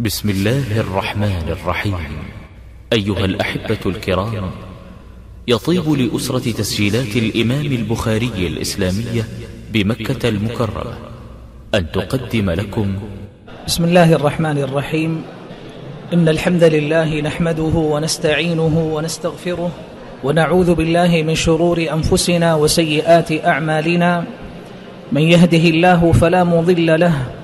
بسم الله الرحمن الرحيم. أيها الأحبة الكرام يطيب لأسرة تسجيلات الإمام البخاري الإسلامية بمكة المكرمة أن تقدم لكم. بسم الله الرحمن الرحيم. إن الحمد لله نحمده ونستعينه ونستغفره ونعوذ بالله من شرور أنفسنا وسيئات أعمالنا. من يهده الله فلا مضل له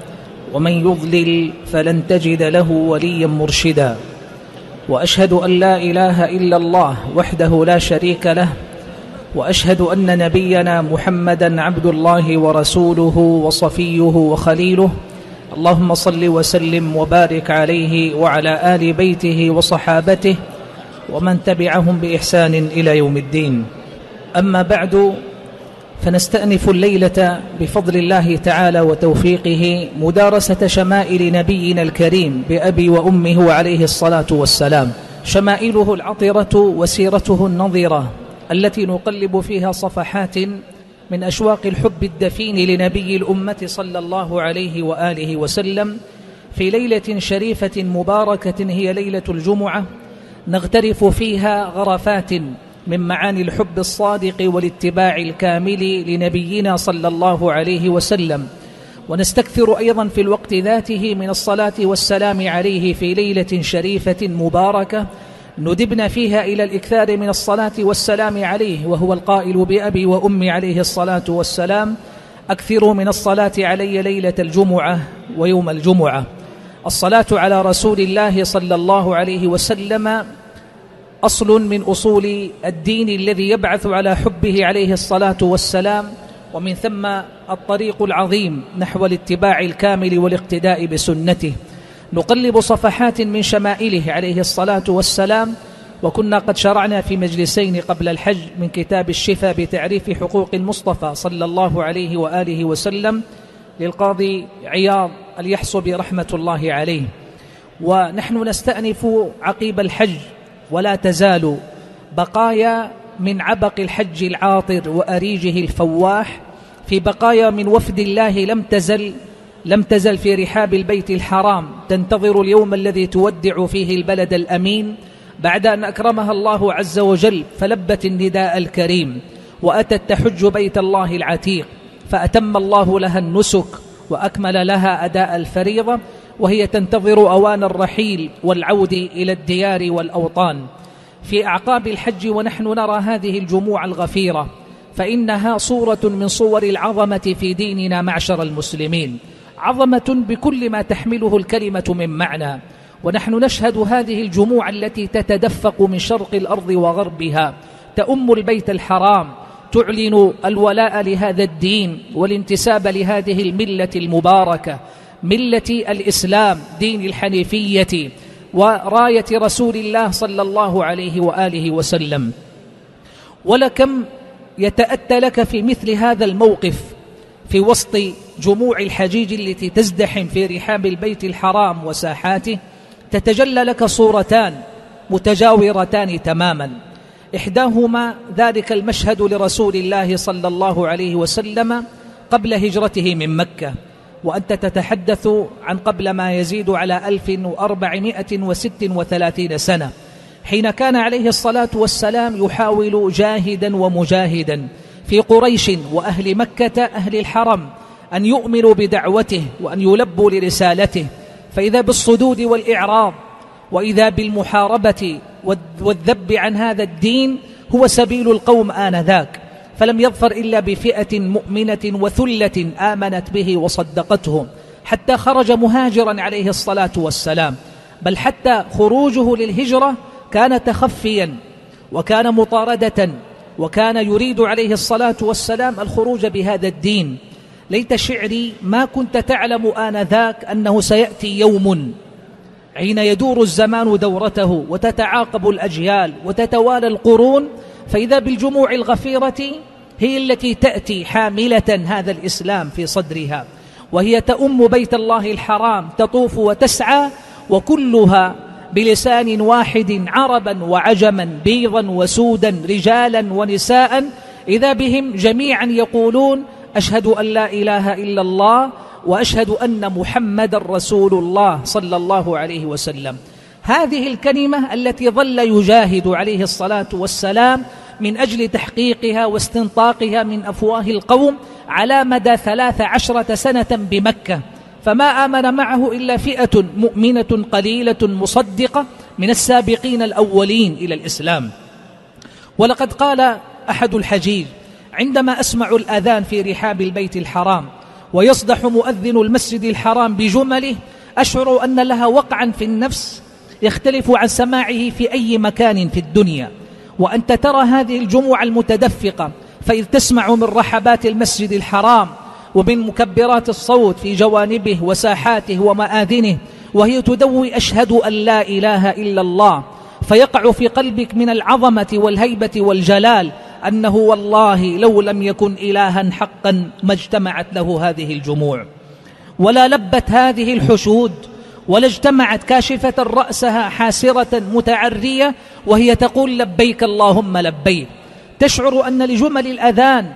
ومن يضلل فلن تجد له وليا مرشدا. وأشهد أن لا إله إلا الله وحده لا شريك له. وأشهد أن نبينا محمدا عبد الله ورسوله وصفيه وخليله. اللهم صل وسلم وبارك عليه وعلى آل بيته وصحابته. ومن تبعهم بإحسان إلى يوم الدين. أما بعد فنستأنف الليلة بفضل الله تعالى وتوفيقه مدارسة شمائل نبينا الكريم بأبي وأمه عليه الصلاة والسلام. شمائله العطرة وسيرته النظرة التي نقلب فيها صفحات من أشواق الحب الدفين لنبي الأمة صلى الله عليه وآله وسلم في ليلة شريفة مباركة هي ليلة الجمعة نغترف فيها غرفات من معاني الحب الصادق والاتباع الكامل لنبينا صلى الله عليه وسلم. ونستكثر أيضا في الوقت ذاته من الصلاة والسلام عليه في ليلة شريفة مباركة ندبنا فيها إلى الإكثار من الصلاة والسلام عليه وهو القائل بأبي وأمي عليه الصلاة والسلام أكثروا من الصلاة علي ليلة الجمعة ويوم الجمعة. الصلاة على رسول الله صلى الله عليه وسلم أصل من أصول الدين الذي يبعث على حبه عليه الصلاة والسلام ومن ثم الطريق العظيم نحو الاتباع الكامل والاقتداء بسنته. نقلب صفحات من شمائله عليه الصلاة والسلام وكنا قد شرعنا في مجلسين قبل الحج من كتاب الشفاء بتعريف حقوق المصطفى صلى الله عليه وآله وسلم للقاضي عياض اليحصبي رحمة الله عليه. ونحن نستأنف عقيب الحج ولا تزال بقايا من عبق الحج العاطر وأريجه الفواح في بقايا من وفد الله لم تزل لم تزل في رحاب البيت الحرام. تنتظر اليوم الذي تودع فيه البلد الأمين بعد أن أكرمها الله عز وجل فلبت النداء الكريم وأتت تحج بيت الله العتيق. فأتم الله لها النسك وأكمل لها أداء الفريضة. وهي تنتظر أوان الرحيل والعود إلى الديار والأوطان. في أعقاب الحج ونحن نرى هذه الجموع الغفيرة فإنها صورة من صور العظمة في ديننا معشر المسلمين. عظمة بكل ما تحمله الكلمة من معنى. ونحن نشهد هذه الجموع التي تتدفق من شرق الأرض وغربها. تأم البيت الحرام تعلن الولاء لهذا الدين والانتساب لهذه الملة المباركة. ملة الإسلام دين الحنيفية وراية رسول الله صلى الله عليه وآله وسلم. ولكم يتأتى لك في مثل هذا الموقف في وسط جموع الحجيج التي تزدحم في رحاب البيت الحرام وساحاته تتجلى لك صورتان متجاورتان تماما. إحداهما ذلك المشهد لرسول الله صلى الله عليه وسلم قبل هجرته من مكة. وأنت تتحدث عن قبل ما يزيد على 1436 سنة. حين كان عليه الصلاة والسلام يحاول جاهدا ومجاهدا في قريش وأهل مكة أهل الحرم أن يؤمنوا بدعوته وأن يلبوا لرسالته. فإذا بالصدود والإعراض وإذا بالمحاربة والذب عن هذا الدين هو سبيل القوم آنذاك. فلم يظفر إلا بفئة مؤمنة وثلة آمنت به وصدقته حتى خرج مهاجرا عليه الصلاة والسلام. بل حتى خروجه للهجرة كان تخفيا وكان مطاردة وكان يريد عليه الصلاة والسلام الخروج بهذا الدين. ليت شعري ما كنت تعلم آنذاك أنه سيأتي يوم حين يدور الزمان دورته وتتعاقب الأجيال وتتوالى القرون فإذا بالجموع الغفيرة هي التي تأتي حاملة هذا الإسلام في صدرها وهي تأم بيت الله الحرام تطوف وتسعى وكلها بلسان واحد عربا وعجما بيضا وسودا رجالا ونساء. إذا بهم جميعا يقولون أشهد أن لا إله إلا الله وأشهد أن محمد رسول الله صلى الله عليه وسلم. هذه الكلمة التي ظل يجاهد عليه الصلاة والسلام من أجل تحقيقها واستنطاقها من أفواه القوم على مدى ثلاث عشرة سنة بمكة. فما آمن معه إلا فئة مؤمنة قليلة مصدقة من السابقين الأولين إلى الإسلام. ولقد قال أحد الحجيج عندما أسمع الأذان في رحاب البيت الحرام ويصدح مؤذن المسجد الحرام بجمله أشعر أن لها وقعا في النفس يختلف عن سماعه في أي مكان في الدنيا. وأنت ترى هذه الجموع المتدفقة فإذ تسمع من رحبات المسجد الحرام ومن مكبرات الصوت في جوانبه وساحاته ومآذنه وهي تدوي أشهد أن لا إله إلا الله. فيقع في قلبك من العظمة والهيبة والجلال أنه والله لو لم يكن إلها حقا ما اجتمعت له هذه الجموع. ولا لبت هذه الحشود ولا اجتمعت كاشفة رأسها حاسرة متعرية وهي تقول لبيك اللهم لبيك. تشعر أن لجمل الأذان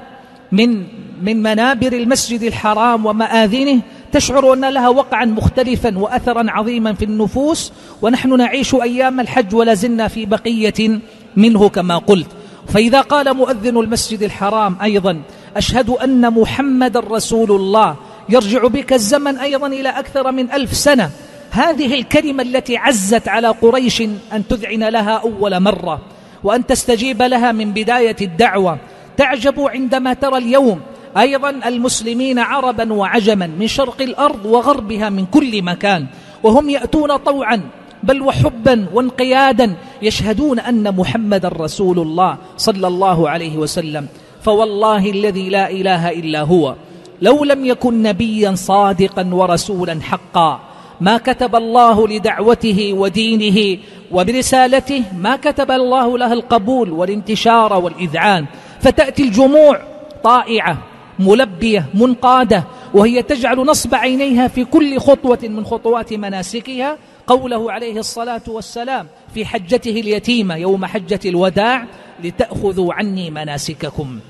من من منابر المسجد الحرام ومآذنه تشعر أن لها وقعا مختلفا وأثرا عظيما في النفوس ونحن نعيش أيام الحج ولا زلنا في بقية منه كما قلت. فإذا قال مؤذن المسجد الحرام أيضا أشهد أن محمد رسول الله يرجع بك الزمن أيضا إلى أكثر من ألف سنة. هذه الكلمة التي عزت على قريش أن تذعن لها أول مرة وأن تستجيب لها من بداية الدعوة. تعجب عندما ترى اليوم أيضا المسلمين عربا وعجما من شرق الأرض وغربها من كل مكان وهم يأتون طوعا بل وحبا وانقيادا يشهدون أن محمد رسول الله صلى الله عليه وسلم. فوالله الذي لا إله إلا هو لو لم يكن نبيا صادقا ورسولا حقا. ما كتب الله لدعوته ودينه وبرسالته ما كتب الله لها القبول والانتشار والإذعان. فتأتي الجموع طائعة ملبية منقادة وهي تجعل نصب عينيها في كل خطوة من خطوات مناسكها قوله عليه الصلاة والسلام في حجته اليتيمة يوم حجة الوداع لتأخذوا عني مناسككم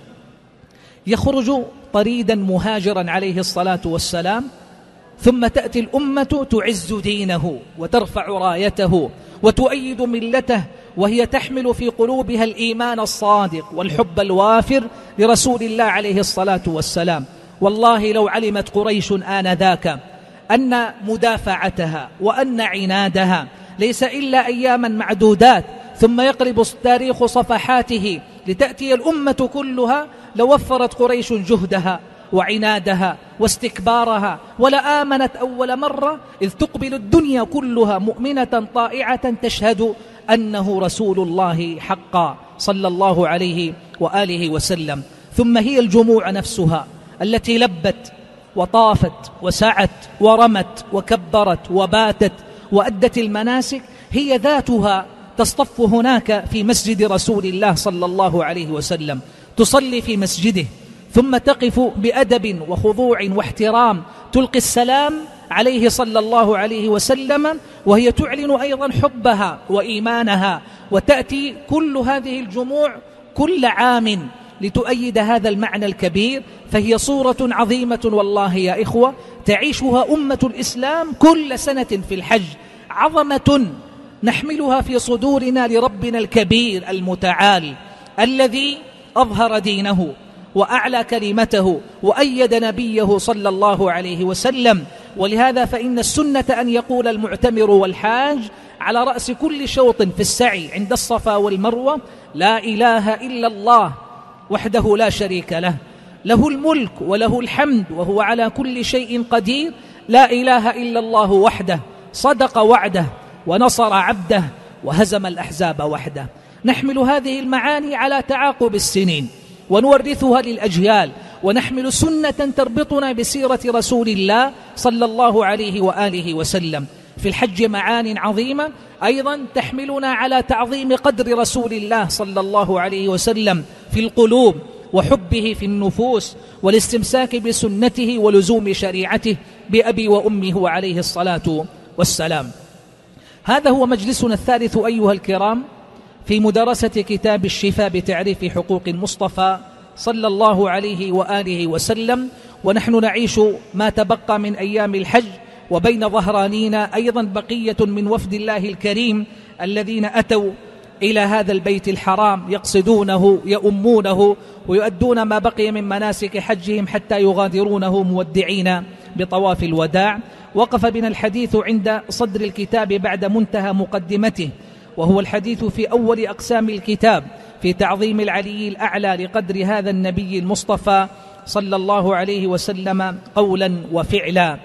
يخرج طريدا مهاجرا عليه الصلاة والسلام ثم تأتي الأمة تعز دينه وترفع رايته وتؤيد ملته وهي تحمل في قلوبها الإيمان الصادق والحب الوافر لرسول الله عليه الصلاة والسلام. والله لو علمت قريش آنذاك أن مدافعتها وأن عنادها ليس إلا أياما معدودات ثم يقرب تاريخ صفحاته لتأتي الأمة كلها لوفرت قريش جهدها وعنادها واستكبارها ولا آمنت أول مرة إذ تقبل الدنيا كلها مؤمنة طائعة تشهد أنه رسول الله حقا صلى الله عليه وآله وسلم. ثم هي الجموع نفسها التي لبت وطافت وسعت ورمت وكبرت وباتت وأدت المناسك هي ذاتها تصطف هناك في مسجد رسول الله صلى الله عليه وسلم تصلي في مسجده ثم تقف بأدب وخضوع واحترام. تلقي السلام عليه صلى الله عليه وسلم وهي تعلن أيضا حبها وإيمانها. وتأتي كل هذه الجموع كل عام لتؤيد هذا المعنى الكبير. فهي صورة عظيمة والله يا إخوة. تعيشها أمة الإسلام كل سنة في الحج. عظمة نحملها في صدورنا لربنا الكبير المتعال الذي أظهر دينه. وأعلى كلمته وأيد نبيه صلى الله عليه وسلم. ولهذا فإن السنة أن يقول المعتمر والحاج على رأس كل شوط في السعي عند الصفا والمروة لا إله إلا الله وحده لا شريك له. له الملك وله الحمد وهو على كل شيء قدير. لا إله إلا الله وحده صدق وعده ونصر عبده وهزم الأحزاب وحده. نحمل هذه المعاني على تعاقب السنين. ونورثها للأجيال. ونحمل سنة تربطنا بسيرة رسول الله صلى الله عليه وآله وسلم. في الحج معان عظيمة. أيضا تحملنا على تعظيم قدر رسول الله صلى الله عليه وسلم في القلوب وحبه في النفوس والاستمساك بسنته ولزوم شريعته بأبي وأمه عليه الصلاة والسلام. هذا هو مجلسنا الثالث أيها الكرام. في مدرسة كتاب الشفاء بتعريف حقوق المصطفى صلى الله عليه وآله وسلم ونحن نعيش ما تبقى من أيام الحج وبين ظهرانينا أيضا بقية من وفد الله الكريم الذين أتوا إلى هذا البيت الحرام يقصدونه يؤمونه ويؤدون ما بقي من مناسك حجهم حتى يغادرونه مودعين بطواف الوداع. وقف بنا الحديث عند صدر الكتاب بعد منتهى مقدمته. وهو الحديث في أول أقسام الكتاب في تعظيم العلي الأعلى لقدر هذا النبي المصطفى صلى الله عليه وسلم قولا وفعلا.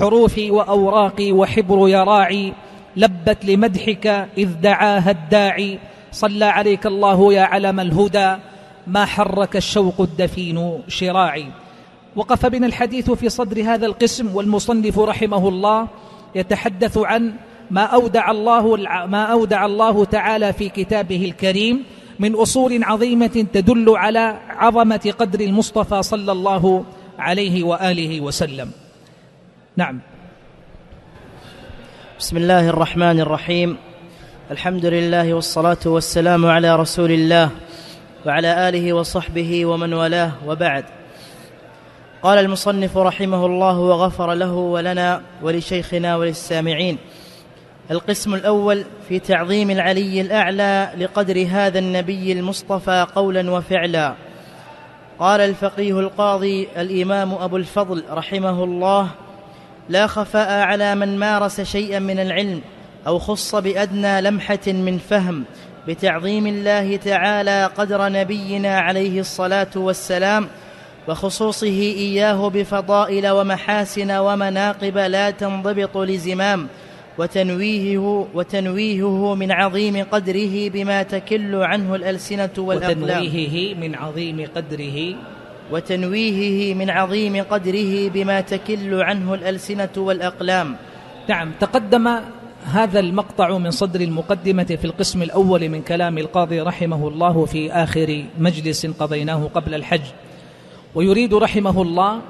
حروفي وأوراقي وحبر يراعي لبت لمدحك إذ دعاها الداعي. صلى عليك الله يا علم الهدى ما حرك الشوق الدفين شراعي. وقف بنا الحديث في صدر هذا القسم والمصنف رحمه الله يتحدث عن ما أودع الله ما أودع الله تعالى في كتابه الكريم من أصول عظيمة تدل على عظمة قدر المصطفى صلى الله عليه وآله وسلم. نعم. بسم الله الرحمن الرحيم. الحمد لله والصلاة والسلام على رسول الله وعلى آله وصحبه ومن والاه وبعد. قال المصنف رحمه الله وغفر له ولنا ولشيخنا وللسامعين القسم الأول في تعظيم العلي الأعلى لقدر هذا النبي المصطفى قولا وفعلا. قال الفقيه القاضي الإمام أبو الفضل رحمه الله لا خفاء على من مارس شيئا من العلم أو خص بأدنى لمحة من فهم بتعظيم الله تعالى قدر نبينا عليه الصلاة والسلام وخصوصه إياه بفضائل ومحاسن ومناقب لا تنضبط لزمام وتنويهه وتنويهه من عظيم قدره بما تكل عنه الألسنة والأقلام. وتنويهه من عظيم قدره. وتنويهه من عظيم قدره بما تكل عنه الألسنة والأقلام. نعم تقدم هذا المقطع من صدر المقدمة في القسم الأول من كلام القاضي رحمه الله في آخر مجلس قضيناه قبل الحج. ويريد رحمه الله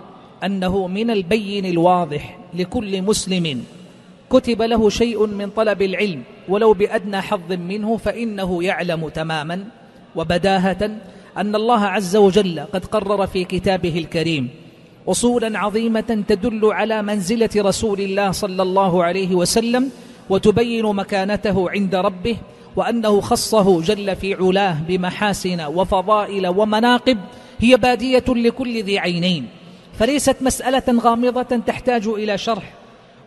أنه من البين الواضح لكل مسلم كتب له شيء من طلب العلم ولو بأدنى حظ منه فإنه يعلم تماما وبداهة أن الله عز وجل قد قرر في كتابه الكريم أصولا عظيمة تدل على منزلة رسول الله صلى الله عليه وسلم وتبين مكانته عند ربه وأنه خصه جل في علاه بمحاسن وفضائل ومناقب هي بادية لكل ذي عينين فليست مسألة غامضة تحتاج إلى شرح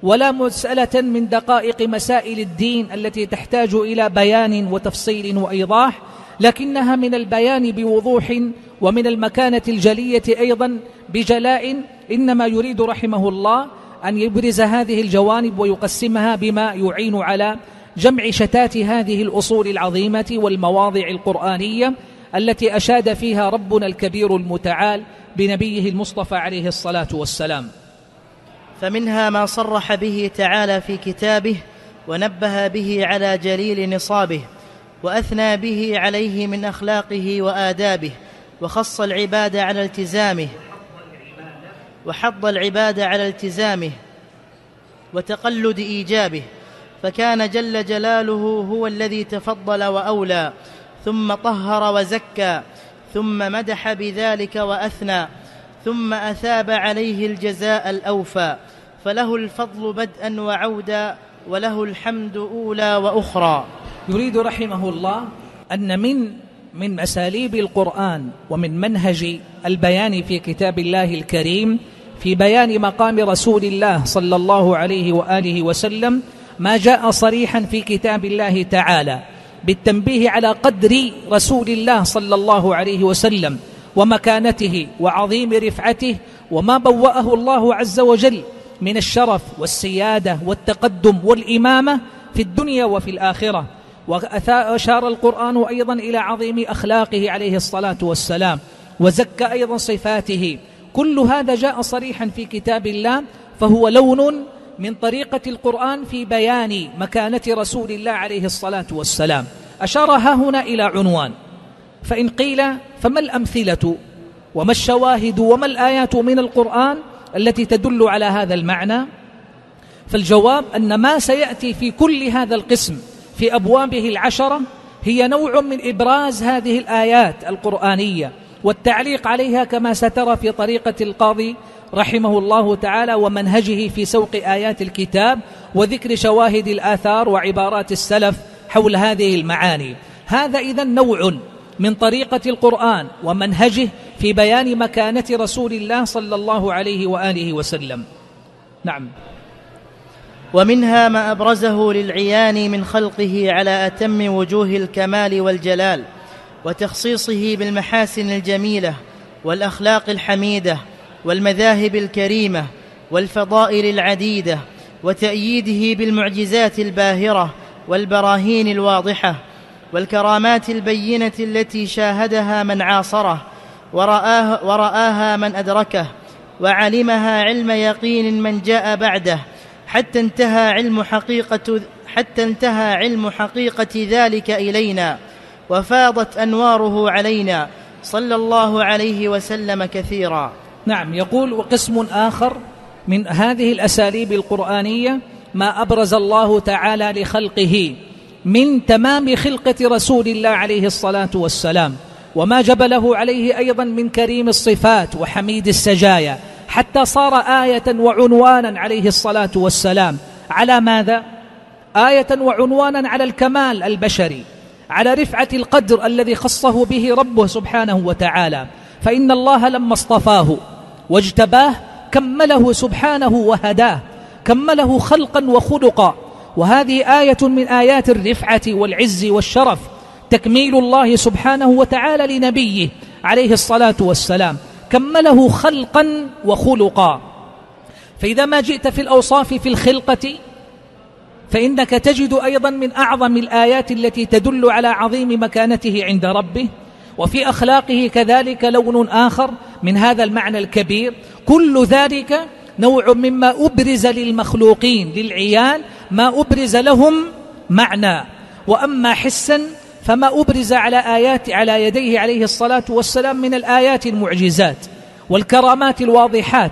ولا مسألة من دقائق مسائل الدين التي تحتاج إلى بيان وتفصيل وإيضاح لكنها من البيان بوضوح ومن المكانة الجلية أيضا بجلاء. إنما يريد رحمه الله أن يبرز هذه الجوانب ويقسمها بما يعين على جمع شتات هذه الأصول العظيمة والمواضع القرآنية التي أشاد فيها ربنا الكبير المتعال بنبيه المصطفى عليه الصلاة والسلام. فمنها ما صرح به تعالى في كتابه ونبه به على جليل نصابه وأثنى به عليه من أخلاقه وآدابه وخص العباد على التزامه وحض العباد على التزامه وتقلد إيجابه فكان جل جلاله هو الذي تفضل وأولى ثم طهر وزكى ثم مدح بذلك وأثنى ثم أثاب عليه الجزاء الأوفى فله الفضل بدءا وعودا وله الحمد أولى وأخرى. يريد رحمه الله أن من من أساليب القرآن ومن منهج البيان في كتاب الله الكريم في بيان مقام رسول الله صلى الله عليه وآله وسلم ما جاء صريحا في كتاب الله تعالى بالتنبيه على قدر رسول الله صلى الله عليه وسلم ومكانته وعظيم رفعته وما بوأه الله عز وجل من الشرف والسيادة والتقدم والإمامة في الدنيا وفي الآخرة. وأشار القرآن أيضا إلى عظيم أخلاقه عليه الصلاة والسلام وزكى أيضا صفاته. كل هذا جاء صريحا في كتاب الله فهو لون من طريقة القرآن في بيان مكانة رسول الله عليه الصلاة والسلام. أشار هنا إلى عنوان. فإن قيل فما الأمثلة؟ وما الشواهد؟ وما الآيات من القرآن؟ التي تدل على هذا المعنى. فالجواب أن ما سيأتي في كل هذا القسم في أبوابه العشرة هي نوع من إبراز هذه الآيات القرآنية والتعليق عليها كما سترى في طريقة القاضي رحمه الله تعالى ومنهجه في سوق آيات الكتاب وذكر شواهد الآثار وعبارات السلف حول هذه المعاني. هذا إذا نوع من طريقة القرآن ومنهجه في بيان مكانة رسول الله صلى الله عليه وآله وسلم. نعم. ومنها ما أبرزه للعيان من خلقه على أتم وجوه الكمال والجلال وتخصيصه بالمحاسن الجميلة والأخلاق الحميدة والمذاهب الكريمة والفضائل العديدة وتأييده بالمعجزات الباهرة والبراهين الواضحة والكرامات البينة التي شاهدها من عاصره ورآه ورآها من أدركه وعلمها علم يقين من جاء بعده حتى انتهى علم حقيقة حتى انتهى علم حقيقة ذلك إلينا وفاضت أنواره علينا صلى الله عليه وسلم كثيرا. نعم يقول وقسم آخر من هذه الأساليب القرآنية ما أبرز الله تعالى لخلقه من تمام خلقة رسول الله عليه الصلاة والسلام وما جبله عليه أيضا من كريم الصفات وحميد السجايا حتى صار آية وعنوانا عليه الصلاة والسلام على ماذا؟ آية وعنوانا على الكمال البشري على رفعة القدر الذي خصه به ربه سبحانه وتعالى فإن الله لما اصطفاه واجتباه كمله سبحانه وهداه كمله خلقا وخلقا وهذه آية من آيات الرفعة والعز والشرف تكميل الله سبحانه وتعالى لنبيه عليه الصلاة والسلام كمله خلقا وخلقا. فإذا ما جئت في الأوصاف في الخلقة فإنك تجد أيضا من أعظم الآيات التي تدل على عظيم مكانته عند ربه وفي أخلاقه كذلك لون آخر من هذا المعنى الكبير. كل ذلك نوع مما أبرز للمخلوقين للعيان ما أبرز لهم معنى وأما حسا فما أبرز على آيات على يديه عليه الصلاة والسلام من الآيات المعجزات والكرامات الواضحات.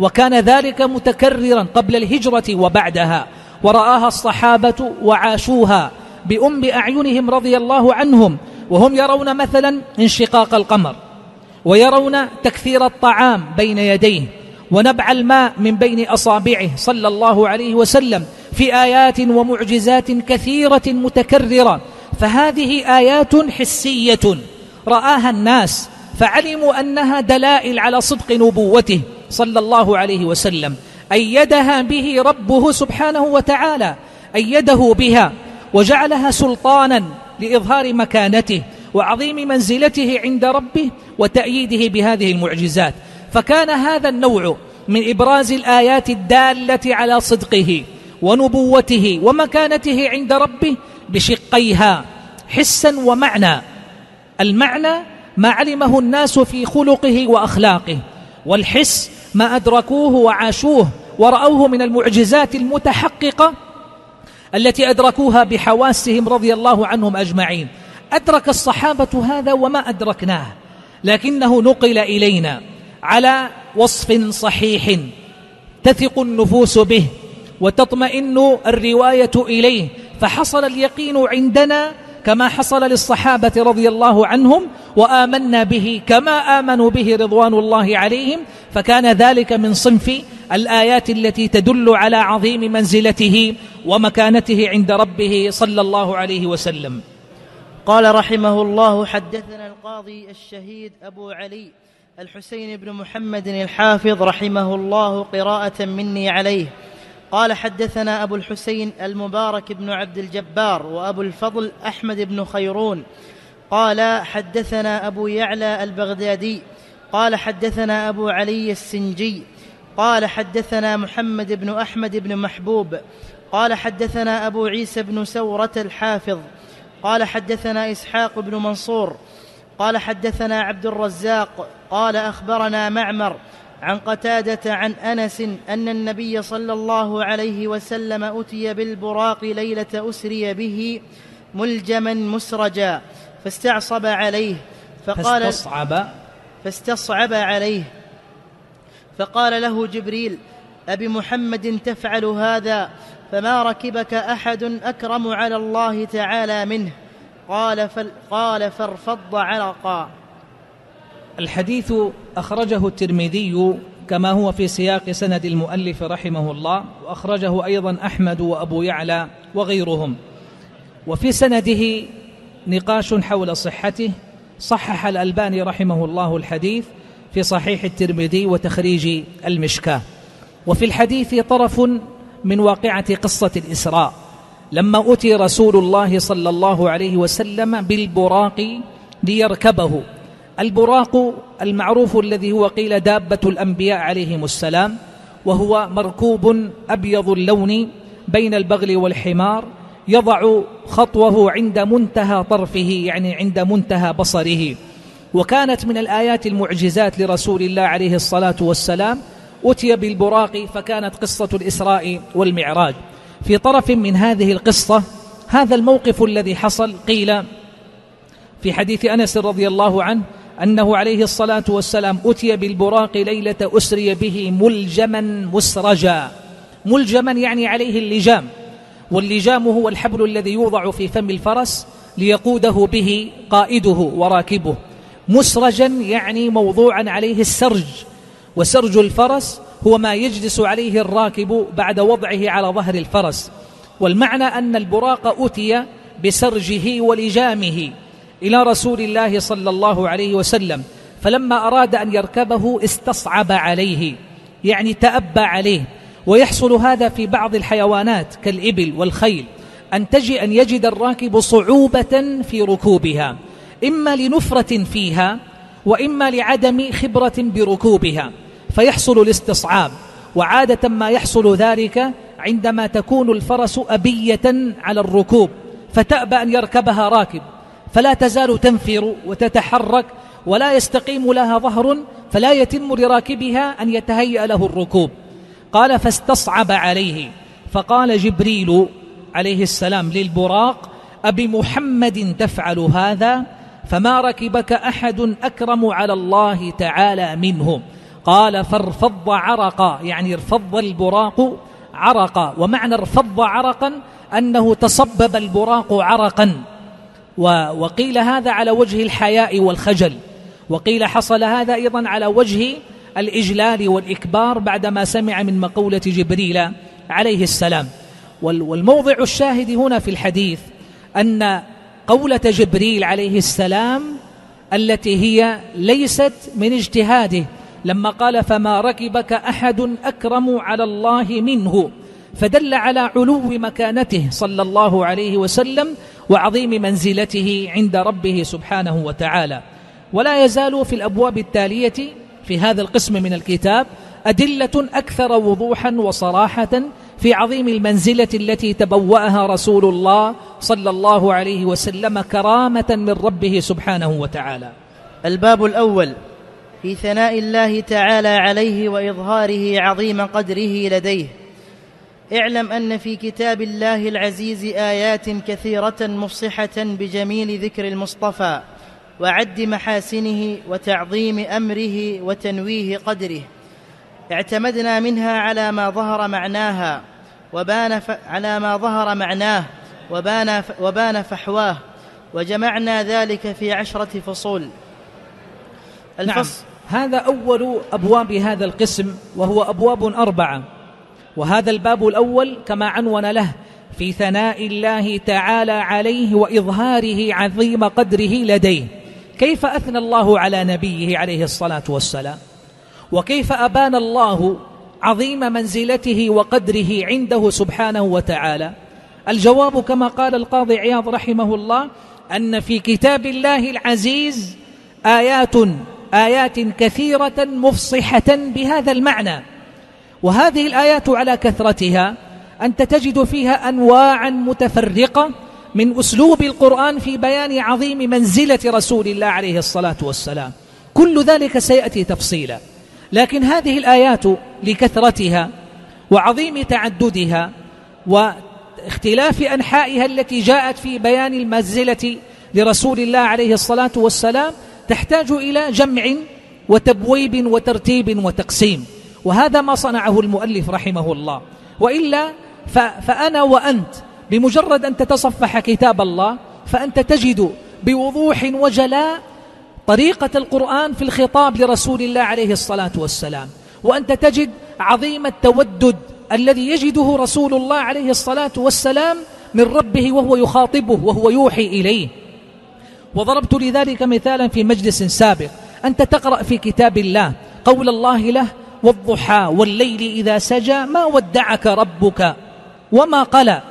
وكان ذلك متكررا قبل الهجرة وبعدها ورآها الصحابة وعاشوها بأم أعينهم رضي الله عنهم وهم يرون مثلا انشقاق القمر ويرون تكثير الطعام بين يديه ونبع الماء من بين أصابعه صلى الله عليه وسلم في آيات ومعجزات كثيرة متكررة. فهذه آيات حسية. رآها الناس فعلموا أنها دلائل على صدق نبوته صلى الله عليه وسلم. أيدها به ربه سبحانه وتعالى. أيده بها. وجعلها سلطانا لإظهار مكانته وعظيم منزلته عند ربه وتأييده بهذه المعجزات. فكان هذا النوع من إبراز الآيات الدالة على صدقه. ونبوته ومكانته عند ربه بشقيها حسا ومعنى. المعنى ما علمه الناس في خلقه وأخلاقه والحس ما أدركوه وعاشوه ورأوه من المعجزات المتحققة التي أدركوها بحواسهم رضي الله عنهم أجمعين. أدرك الصحابة هذا وما أدركناه لكنه نقل إلينا على وصف صحيح تثق النفوس به وتطمئن الرواية إليه. فحصل اليقين عندنا كما حصل للصحابة رضي الله عنهم وآمنا به كما آمنوا به رضوان الله عليهم. فكان ذلك من صنف الآيات التي تدل على عظيم منزلته ومكانته عند ربه صلى الله عليه وسلم. قال رحمه الله حدثنا القاضي الشهيد أبو علي الحسين بن محمد الحافظ رحمه الله قراءة مني عليه. قال حدثنا أبو الحسين المبارك بن عبد الجبار وأبو الفضل أحمد بن خيرون. قال حدثنا أبو يعلى البغدادي. قال حدثنا أبو علي السنجي. قال حدثنا محمد بن أحمد بن محبوب. قال حدثنا أبو عيسى بن سورة الحافظ. قال حدثنا إسحاق بن منصور. قال حدثنا عبد الرزاق. قال أخبرنا معمر. عن قتادة عن أنس أن النبي صلى الله عليه وسلم أتي بالبراق ليلة أسري به ملجما مسرجا فاستعصب عليه فقال فاستصعب. فاستصعب عليه فقال له جبريل أبمحمد تفعل هذا؟ فما ركبك أحد أكرم على الله تعالى منه قال فارفض علقا. الحديث أخرجه الترمذي كما هو في سياق سند المؤلف رحمه الله وأخرجه أيضا أحمد وأبو يعلى وغيرهم. وفي سنده نقاش حول صحته صحح الألباني رحمه الله الحديث في صحيح الترمذي وتخريج المشكاة. وفي الحديث طرف من واقعة قصة الإسراء. لما أتي رسول الله صلى الله عليه وسلم بالبراق ليركبه البراق المعروف الذي هو قيل دابة الأنبياء عليهم السلام وهو مركوب أبيض اللون بين البغل والحمار يضع خطوه عند منتهى طرفه يعني عند منتهى بصره. وكانت من الآيات المعجزات لرسول الله عليه الصلاة والسلام أتي بالبراق فكانت قصة الإسراء والمعراج. في طرف من هذه القصة هذا الموقف الذي حصل قيل في حديث أنس رضي الله عنه أنه عليه الصلاة والسلام أتي بالبراق ليلة أسري به ملجما مسرجا. ملجما يعني عليه اللجام. واللجام هو الحبل الذي يوضع في فم الفرس ليقوده به قائده وراكبه. مسرجا يعني موضوعا عليه السرج. وسرج الفرس هو ما يجلس عليه الراكب بعد وضعه على ظهر الفرس. والمعنى أن البراق أتي بسرجه ولجامه. إلى رسول الله صلى الله عليه وسلم فلما أراد أن يركبه استصعب عليه يعني تأبى عليه. ويحصل هذا في بعض الحيوانات كالإبل والخيل أن تجي أن يجد الراكب صعوبة في ركوبها إما لنفرة فيها وإما لعدم خبرة بركوبها فيحصل الاستصعاب. وعادة ما يحصل ذلك عندما تكون الفرس أبية على الركوب فتأبى أن يركبها راكب. فلا تزال تنفر وتتحرك ولا يستقيم لها ظهر فلا يتم لراكبها أن يتهيأ له الركوب. قال فاستصعب عليه. فقال جبريل عليه السلام للبراق أبمحمد تفعل هذا؟ فما ركبك أحد أكرم على الله تعالى منه. قال فارفض عرقا يعني ارفض البراق عرقا. ومعنى ارفض عرقا أنه تصبب البراق عرقا. وقيل هذا على وجه الحياء والخجل. وقيل حصل هذا أيضا على وجه الإجلال والإكبار بعدما سمع من مقولة جبريل عليه السلام. والموضع الشاهد هنا في الحديث أن قولة جبريل عليه السلام التي هي ليست من اجتهاده لما قال فما ركبك أحد أكرم على الله منه فدل على علو مكانته صلى الله عليه وسلم وعظيم منزلته عند ربه سبحانه وتعالى. ولا يزال في الأبواب التالية في هذا القسم من الكتاب أدلة أكثر وضوحا وصراحة في عظيم المنزلة التي تبوأها رسول الله صلى الله عليه وسلم كرامة من ربه سبحانه وتعالى. الباب الأول في ثناء الله تعالى عليه وإظهاره عظيم قدره لديه. اعلم أن في كتاب الله العزيز آيات كثيرة مفصحة بجميل ذكر المصطفى وعد محاسنه وتعظيم أمره وتنويه قدره اعتمدنا منها على ما ظهر معناها وبان ف... على ما ظهر معناه وبان, ف... وبان فحواه وجمعنا ذلك في عشرة فصول الفصل نعم. هذا أول أبواب هذا القسم وهو أبواب أربعة وهذا الباب الأول كما عنون له في ثناء الله تعالى عليه وإظهاره عظيم قدره لديه. كيف أثنى الله على نبيه عليه الصلاة والسلام؟ وكيف أبان الله عظيم منزلته وقدره عنده سبحانه وتعالى؟ الجواب كما قال القاضي عياض رحمه الله أن في كتاب الله العزيز آيات آيات كثيرة مفصحة بهذا المعنى. وهذه الآيات على كثرتها أنت تجد فيها أنواعا متفرقة من أسلوب القرآن في بيان عظيم منزلة رسول الله عليه الصلاة والسلام. كل ذلك سيأتي تفصيلا. لكن هذه الآيات لكثرتها وعظيم تعددها واختلاف أنحائها التي جاءت في بيان المنزلة لرسول الله عليه الصلاة والسلام تحتاج إلى جمع وتبويب وترتيب وتقسيم. وهذا ما صنعه المؤلف رحمه الله. وإلا فأنا وأنت بمجرد أن تتصفح كتاب الله فأنت تجد بوضوح وجلاء طريقة القرآن في الخطاب لرسول الله عليه الصلاة والسلام. وأنت تجد عظيم التودد الذي يجده رسول الله عليه الصلاة والسلام من ربه وهو يخاطبه وهو يوحي إليه. وضربت لذلك مثالا في مجلس سابق. أنت تقرأ في كتاب الله قول الله له والضحى والليل إذا سجى ما ودعك ربك وما قلى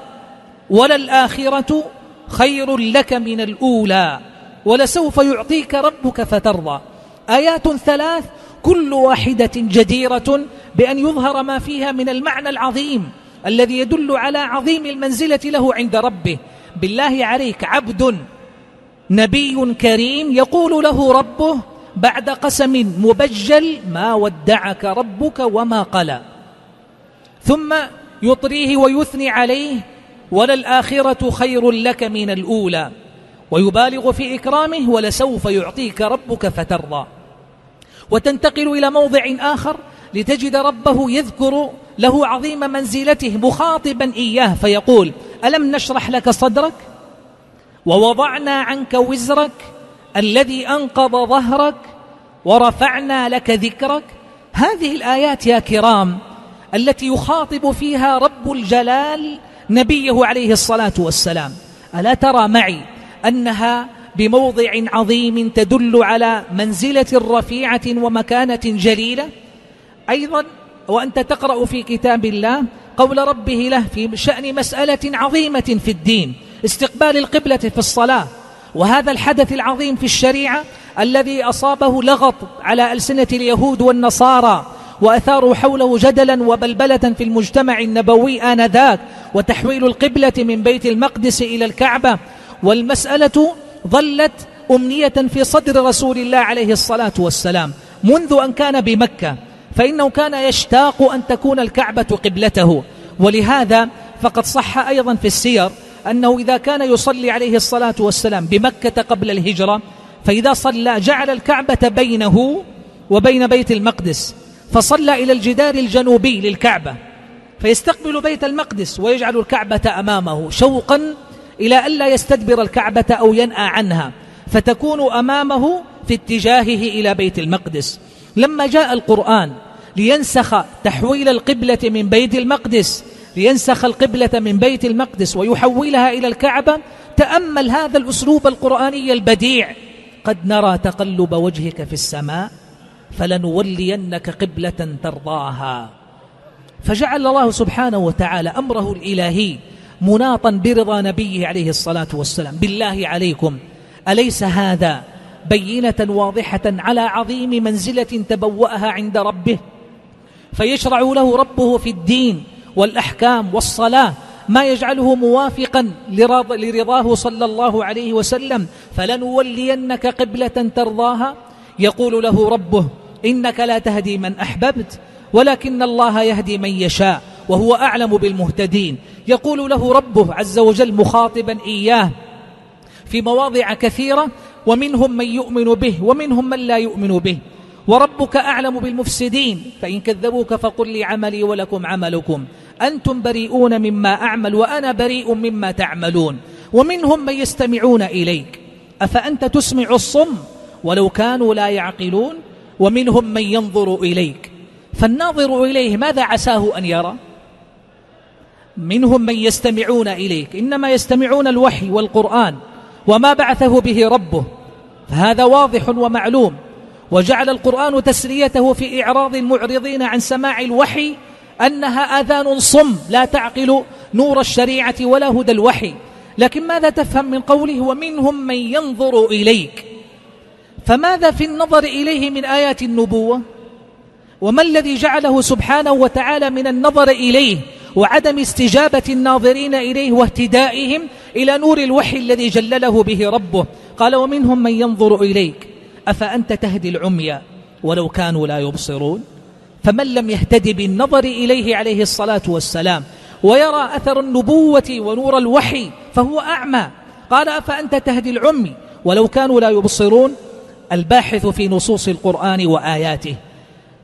وللآخرة خير لك من الأولى ولسوف يعطيك ربك فترضى. آيات ثلاث كل واحدة جديرة بأن يظهر ما فيها من المعنى العظيم الذي يدل على عظيم المنزلة له عند ربه. بالله عليك عبد نبي كريم يقول له ربه بعد قسم مبجل ما ودعك ربك وما قلى ثم يطريه ويثني عليه وللآخرة خير لك من الأولى ويبالغ في إكرامه ولسوف يعطيك ربك فترضى وتنتقل إلى موضع آخر لتجد ربه يذكر له عظيم منزلته مخاطبا إياه فيقول ألم نشرح لك صدرك؟ ووضعنا عنك وزرك؟ الذي أنقض ظهرك ورفعنا لك ذكرك. هذه الآيات يا كرام التي يخاطب فيها رب الجلال نبيه عليه الصلاة والسلام. ألا ترى معي أنها بموضع عظيم تدل على منزلة رفيعة ومكانة جليلة؟ أيضا وأنت تقرأ في كتاب الله قول ربه له في شأن مسألة عظيمة في الدين استقبال القبلة في الصلاة وهذا الحدث العظيم في الشريعة الذي أصابه لغط على ألسنة اليهود والنصارى وأثاروا حوله جدلا وبلبلة في المجتمع النبوي آنذاك وتحويل القبلة من بيت المقدس إلى الكعبة. والمسألة ظلت أمنية في صدر رسول الله عليه الصلاة والسلام منذ أن كان بمكة. فإنه كان يشتاق أن تكون الكعبة قبلته. ولهذا فقد صح أيضا في السير أنه إذا كان يصلي عليه الصلاة والسلام بمكة قبل الهجرة فإذا صلى جعل الكعبة بينه وبين بيت المقدس فصلى إلى الجدار الجنوبي للكعبة فيستقبل بيت المقدس ويجعل الكعبة أمامه شوقا إلى ألا يستدبر الكعبة أو ينأى عنها فتكون أمامه في اتجاهه إلى بيت المقدس. لما جاء القرآن لينسخ تحويل القبلة من بيت المقدس لينسخ القبلة من بيت المقدس ويحولها إلى الكعبة. تأمل هذا الأسلوب القرآني البديع. قد نرى تقلب وجهك في السماء فلنولينك قبلة ترضاها. فجعل الله سبحانه وتعالى أمره الإلهي مناطا برضا نبيه عليه الصلاة والسلام. بالله عليكم أليس هذا بينة واضحة على عظيم منزلة تبوأها عند ربه؟ فيشرع له ربه في الدين والأحكام والصلاة ما يجعله موافقا لرضاه صلى الله عليه وسلم. فلنولينك قبلة ترضاها. يقول له ربه إنك لا تهدي من أحببت ولكن الله يهدي من يشاء وهو أعلم بالمهتدين. يقول له ربه عز وجل مخاطبا إياه في مواضع كثيرة ومنهم من يؤمن به ومنهم من لا يؤمن به. وربك أعلم بالمفسدين فإن كذبوك فقل لي عملي ولكم عملكم. أنتم بريئون مما أعمل وأنا بريء مما تعملون. ومنهم من يستمعون إليك. أفأنت تسمع الصم؟ ولو كانوا لا يعقلون. ومنهم من ينظر إليك. فالناظر إليه ماذا عساه أن يرى؟ منهم من يستمعون إليك. إنما يستمعون الوحي والقرآن. وما بعثه به ربه. فهذا واضح ومعلوم. وجعل القرآن تسليته في إعراض المعرضين عن سماع الوحي أنها آذان صم لا تعقل نور الشريعة ولا هدى الوحي. لكن ماذا تفهم من قوله ومنهم من ينظر إليك؟ فماذا في النظر إليه من آيات النبوة؟ وما الذي جعله سبحانه وتعالى من النظر إليه وعدم استجابة الناظرين إليه واهتدائهم إلى نور الوحي الذي جلله به ربه؟ قال ومنهم من ينظر إليك. أفأنت تهدي العمي ولو كانوا لا يبصرون؟ فمن لم يهتد بالنظر إليه عليه الصلاة والسلام ويرى أثر النبوة ونور الوحي فهو أعمى. قال أفأنت تهدي العمي ولو كانوا لا يبصرون؟ الباحث في نصوص القرآن وآياته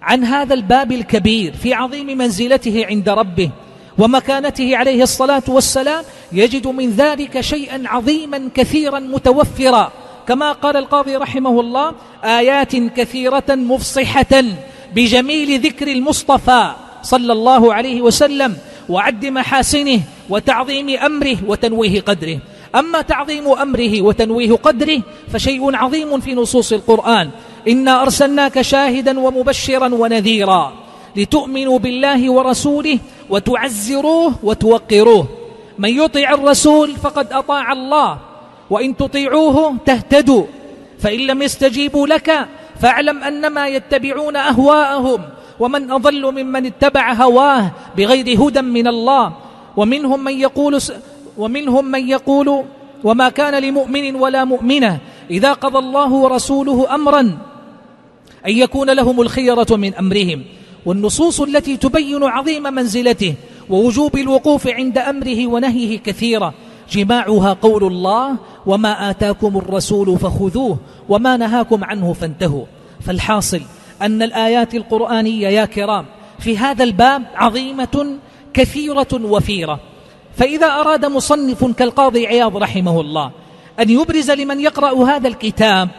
عن هذا الباب الكبير في عظيم منزلته عند ربه ومكانته عليه الصلاة والسلام يجد من ذلك شيئا عظيما كثيرا متوفرا. كما قال القاضي رحمه الله آيات كثيرة مفصحة بجميل ذكر المصطفى صلى الله عليه وسلم وعد محاسنه وتعظيم أمره وتنويه قدره. أما تعظيم أمره وتنويه قدره فشيء عظيم في نصوص القرآن. إنا أرسلناك شاهدا ومبشرا ونذيرا لتؤمنوا بالله ورسوله وتعزروه وتوقروه. من يطيع الرسول فقد أطاع الله. وإن تطيعوه تهتدوا. فإن لم يستجيبوا لك فاعلم أنما يتبعون أهواءهم. ومن أضل ممن اتبع هواه بغير هدى من الله. ومنهم من يقول ومنهم من يقول وما كان لمؤمن ولا مؤمنة. إذا قضى الله ورسوله أمرا أن يكون لهم الخيرة من أمرهم. والنصوص التي تبين عظيم منزلته ووجوب الوقوف عند أمره ونهيه كثيرة. جماعها قول الله وما آتاكم الرسول فخذوه وما نهاكم عنه فانتهوا. فالحاصل أن الآيات القرآنية يا كرام في هذا الباب عظيمة كثيرة وفيرة. فإذا أراد مصنف كالقاضي عياض رحمه الله أن يبرز لمن يقرأ هذا الكتاب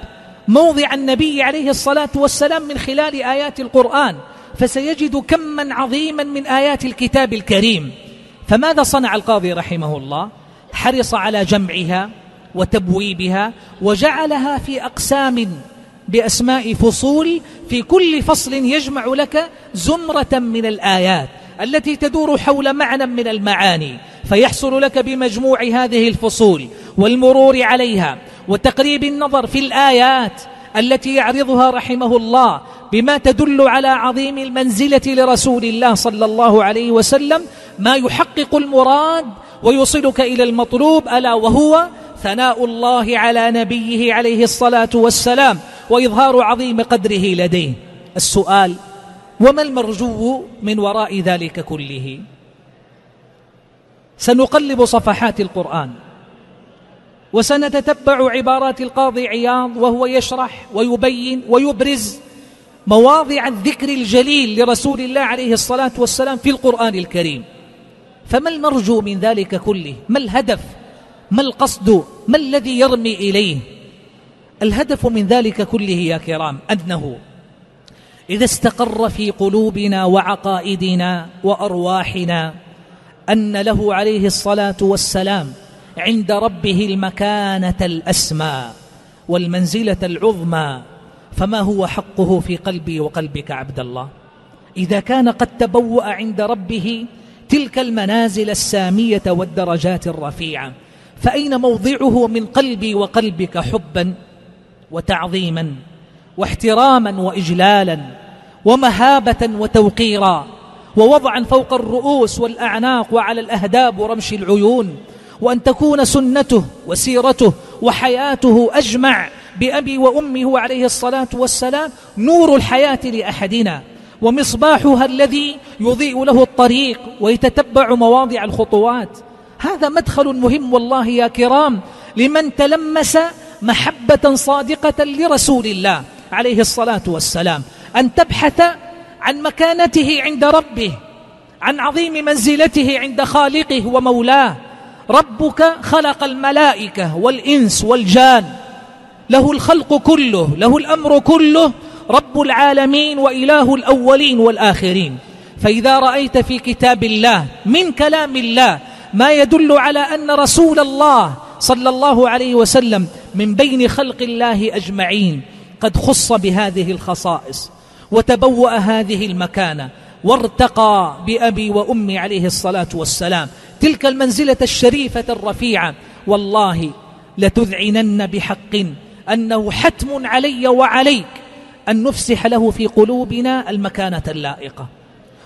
موضع النبي عليه الصلاة والسلام من خلال آيات القرآن فسيجد كما عظيما من آيات الكتاب الكريم. فماذا صنع القاضي رحمه الله؟ حرص على جمعها وتبويبها وجعلها في أقسام بأسماء فصول في كل فصل يجمع لك زمرة من الآيات التي تدور حول معنى من المعاني فيحصل لك بمجموع هذه الفصول والمرور عليها وتقريب النظر في الآيات التي يعرضها رحمه الله بما تدل على عظيم المنزلة لرسول الله صلى الله عليه وسلم ما يحقق المراد ويوصلك إلى المطلوب ألا وهو ثناء الله على نبيه عليه الصلاة والسلام وإظهار عظيم قدره لديه. السؤال وما المرجو من وراء ذلك كله؟ سنقلب صفحات القرآن. وسنتتبع عبارات القاضي عياض وهو يشرح ويبين ويبرز مواضع الذكر الجليل لرسول الله عليه الصلاة والسلام في القرآن الكريم. فما المرجو من ذلك كله؟ ما الهدف؟ ما القصد؟ ما الذي يرمي إليه؟ الهدف من ذلك كله يا كرام أنه إذا استقر في قلوبنا وعقائدنا وأرواحنا أن له عليه الصلاة والسلام عند ربه المكانة الأسمى والمنزلة العظمى فما هو حقه في قلبي وقلبك عبد الله؟ إذا كان قد تبوأ عند ربه تلك المنازل السامية والدرجات الرفيعة. فأين موضعه من قلبي وقلبك حبا وتعظيما واحتراما وإجلالا ومهابة وتوقيرا ووضعا فوق الرؤوس والأعناق وعلى الأهداب ورمش العيون. وأن تكون سنته وسيرته وحياته أجمع بأبي وأمه عليه الصلاة والسلام نور الحياة لأحدنا. ومصباحها الذي يضيء له الطريق ويتتبع مواضع الخطوات. هذا مدخل مهم والله يا كرام لمن تلمس محبة صادقة لرسول الله عليه الصلاة والسلام. أن تبحث عن مكانته عند ربه عن عظيم منزلته عند خالقه ومولاه. ربك خلق الملائكة والإنس والجان. له الخلق كله له الأمر كله رب العالمين وإله الأولين والآخرين. فإذا رأيت في كتاب الله من كلام الله ما يدل على أن رسول الله صلى الله عليه وسلم من بين خلق الله أجمعين قد خص بهذه الخصائص وتبوأ هذه المكانة وارتقى بأبي وأمي عليه الصلاة والسلام. تلك المنزلة الشريفة الرفيعة. والله لتذعنن بحق أنه حتم علي وعليك. أن نفسح له في قلوبنا المكانة اللائقة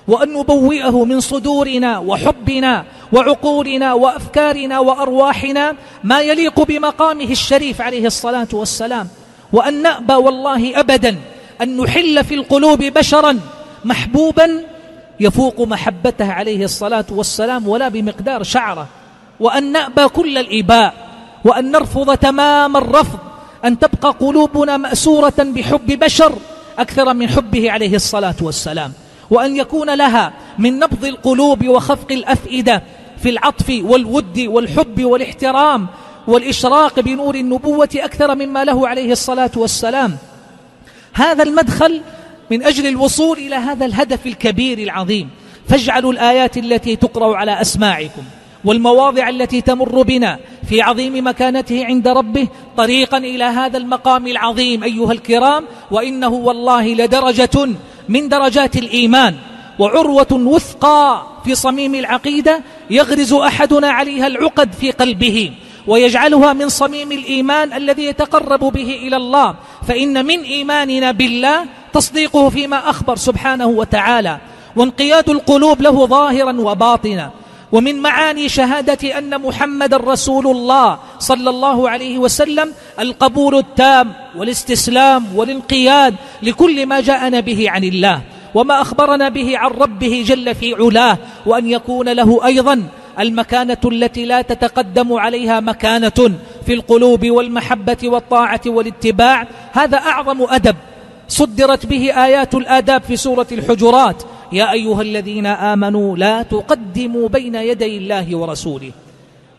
وأن نبوئه من صدورنا وحبنا وعقولنا وأفكارنا وأرواحنا ما يليق بمقامه الشريف عليه الصلاة والسلام وأن نأبى والله أبدا أن نحل في القلوب بشرا محبوبا يفوق محبته عليه الصلاة والسلام ولا بمقدار شعره وأن نأبى كل الإباء وأن نرفض تمام الرفض أن تبقى قلوبنا مأسورة بحب بشر أكثر من حبه عليه الصلاة والسلام وأن يكون لها من نبض القلوب وخفق الأفئدة في العطف والود والحب والاحترام والإشراق بنور النبوة أكثر مما له عليه الصلاة والسلام. هذا المدخل من أجل الوصول إلى هذا الهدف الكبير العظيم. فاجعلوا الآيات التي تقرأ على أسماعكم. والمواضع التي تمر بنا في عظيم مكانته عند ربه طريقا إلى هذا المقام العظيم أيها الكرام وإنه والله لدرجة من درجات الإيمان وعروة وثقى في صميم العقيدة يغرز أحدنا عليها العقد في قلبه ويجعلها من صميم الإيمان الذي يتقرب به إلى الله. فإن من إيماننا بالله تصديقه فيما أخبر سبحانه وتعالى وانقياد القلوب له ظاهرا وباطنا. ومن معاني شهادة أن محمد رسول الله صلى الله عليه وسلم القبول التام والاستسلام والانقياد لكل ما جاءنا به عن الله وما أخبرنا به عن ربه جل في علاه وأن يكون له أيضا المكانة التي لا تتقدم عليها مكانة في القلوب والمحبة والطاعة والاتباع. هذا أعظم أدب. صدرت به آيات الآداب في سورة الحجرات. يا أيها الذين آمنوا لا تقدموا بين يدي الله ورسوله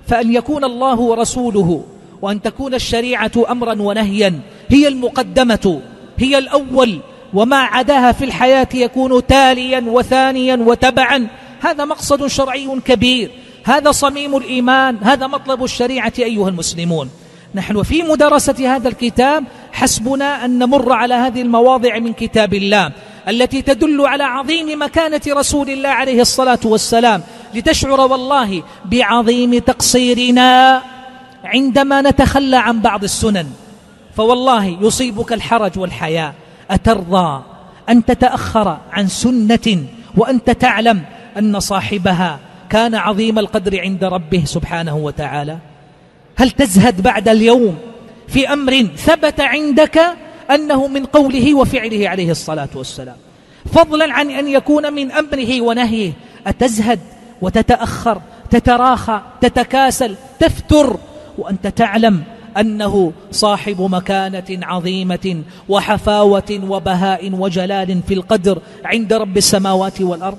فأن يكون الله ورسوله وأن تكون الشريعة أمرا ونهيا هي المقدمة هي الأول وما عداها في الحياة يكون تاليا وثانيا وتبعا هذا مقصد شرعي كبير هذا صميم الإيمان هذا مطلب الشريعة أيها المسلمون. نحن في مدرسة هذا الكتاب حسبنا أن نمر على هذه المواضع من كتاب الله التي تدل على عظيم مكانة رسول الله عليه الصلاة والسلام لتشعر والله بعظيم تقصيرنا عندما نتخلى عن بعض السنن. فوالله يصيبك الحرج والحياء. أترضى أن تتأخر عن سنة وأنت تعلم أن صاحبها كان عظيم القدر عند ربه سبحانه وتعالى. هل تزهد بعد اليوم في أمر ثبت عندك أنه من قوله وفعله عليه الصلاة والسلام. فضلا عن أن يكون من أمره ونهيه أتزهد وتتأخر تتراخى تتكاسل تفتر وأنت تعلم أنه صاحب مكانة عظيمة وحفاوة وبهاء وجلال في القدر عند رب السماوات والأرض.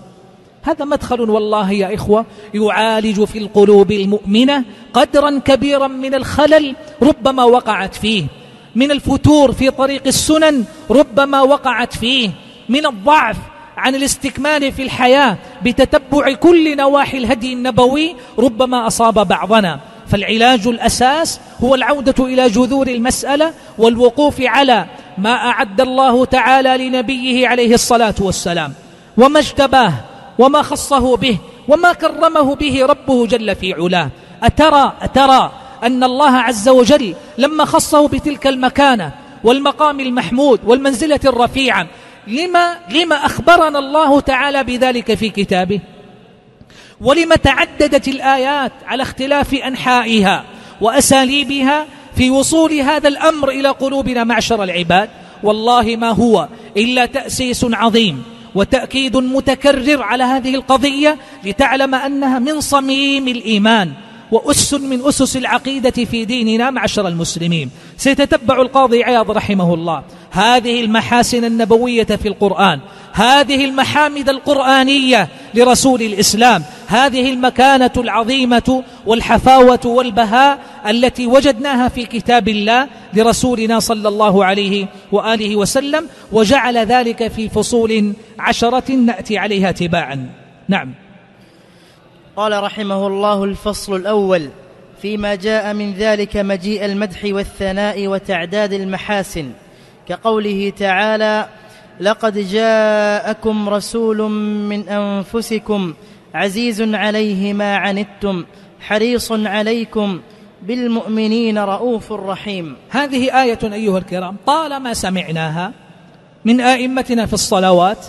هذا مدخل والله يا إخوة يعالج في القلوب المؤمنة قدرا كبيرا من الخلل ربما وقعت فيه من الفتور في طريق السنن ربما وقعت فيه من الضعف عن الاستكمال في الحياة بتتبع كل نواحي الهدي النبوي ربما أصاب بعضنا. فالعلاج الأساس هو العودة إلى جذور المسألة والوقوف على ما أعد الله تعالى لنبيه عليه الصلاة والسلام. وما اجتباه وما خصه به وما كرمه به ربه جل في علاه. أترى أترى أن الله عز وجل لما خصه بتلك المكانة والمقام المحمود والمنزلة الرفيعة لما, لما أخبرنا الله تعالى بذلك في كتابه؟ ولم تعددت الآيات على اختلاف أنحائها وأساليبها في وصول هذا الأمر إلى قلوبنا معشر العباد؟ والله ما هو إلا تأسيس عظيم. وتأكيد متكرر على هذه القضية لتعلم أنها من صميم الإيمان وأس من أسس العقيدة في ديننا معشر المسلمين. سيتتبع القاضي عياض رحمه الله. هذه المحاسن النبوية في القرآن هذه المحامد القرآنية لرسول الإسلام هذه المكانة العظيمة والحفاوة والبهاء التي وجدناها في كتاب الله لرسولنا صلى الله عليه وآله وسلم وجعل ذلك في فصول عشرة نأتي عليها تباعا. نعم. قال رحمه الله الفصل الأول فيما جاء من ذلك مجيء المدح والثناء وتعداد المحاسن. كقوله تعالى لقد جاءكم رسول من أنفسكم عزيز عليه ما عنتم حريص عليكم بالمؤمنين رؤوف رحيم. هذه آية أيها الكرام طالما سمعناها من آئمتنا في الصلوات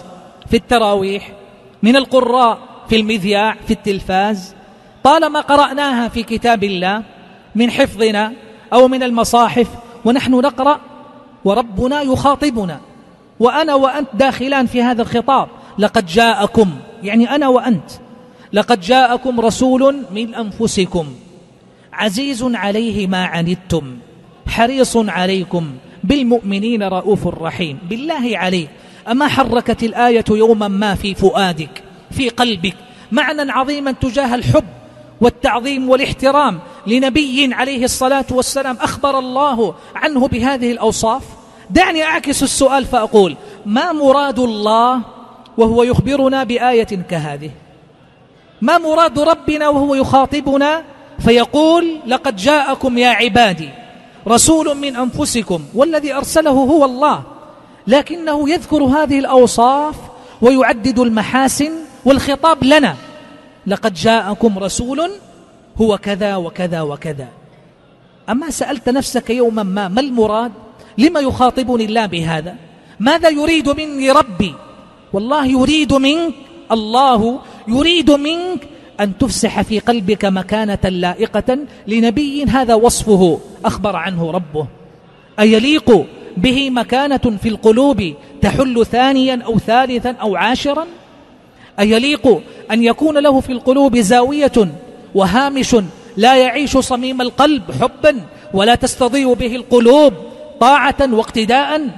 في التراويح من القراء في المذياع في التلفاز طالما قرأناها في كتاب الله من حفظنا أو من المصاحف ونحن نقرأ وربنا يخاطبنا. وأنا وأنت داخلان في هذا الخطاب. لقد جاءكم يعني أنا وأنت. لقد جاءكم رسول من أنفسكم. عزيز عليه ما عنتم. حريص عليكم. بالمؤمنين رؤوف رحيم. بالله عليك. أما حركت الآية يوما ما في فؤادك في قلبك؟ معنى عظيما تجاه الحب والتعظيم والاحترام. لنبي عليه الصلاة والسلام أخبر الله عنه بهذه الأوصاف؟ دعني أعكس السؤال فأقول ما مراد الله وهو يخبرنا بآية كهذه؟ ما مراد ربنا وهو يخاطبنا فيقول لقد جاءكم يا عبادي رسول من أنفسكم والذي أرسله هو الله. لكنه يذكر هذه الأوصاف ويعدد المحاسن والخطاب لنا لقد جاءكم رسول هو كذا وكذا وكذا. أما سألت نفسك يوما ما ما المراد؟ لما يخاطبني الله بهذا؟ ماذا يريد مني ربي؟ والله يريد منك الله يريد منك أن تفسح في قلبك مكانة لائقة لنبي هذا وصفه أخبر عنه ربه. أيليق به مكانة في القلوب تحل ثانيا أو ثالثا أو عاشرا؟ أيليق أن يكون له في القلوب زاوية وهامش لا يعيش صميم القلب حبا ولا تستضيء به القلوب طاعة واقتداء.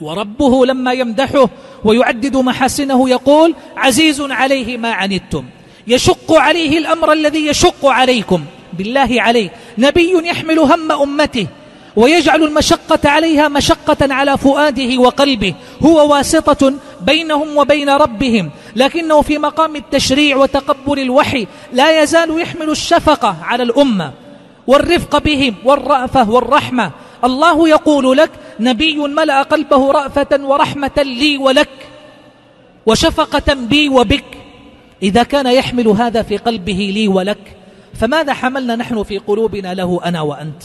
وربه لما يمدحه ويعدد محاسنه يقول عزيز عليه ما عنتم. يشق عليه الأمر الذي يشق عليكم. بالله عليك نبي يحمل هم أمته. ويجعل المشقة عليها مشقة على فؤاده وقلبه. هو واسطة بينهم وبين ربهم. لكنه في مقام التشريع وتقبل الوحي لا يزال يحمل الشفقة على الأمة والرفق بهم والرأفة والرحمة. الله يقول لك نبي ملأ قلبه رأفة ورحمة لي ولك وشفقة بي وبك. إذا كان يحمل هذا في قلبه لي ولك فماذا حملنا نحن في قلوبنا له أنا وأنت؟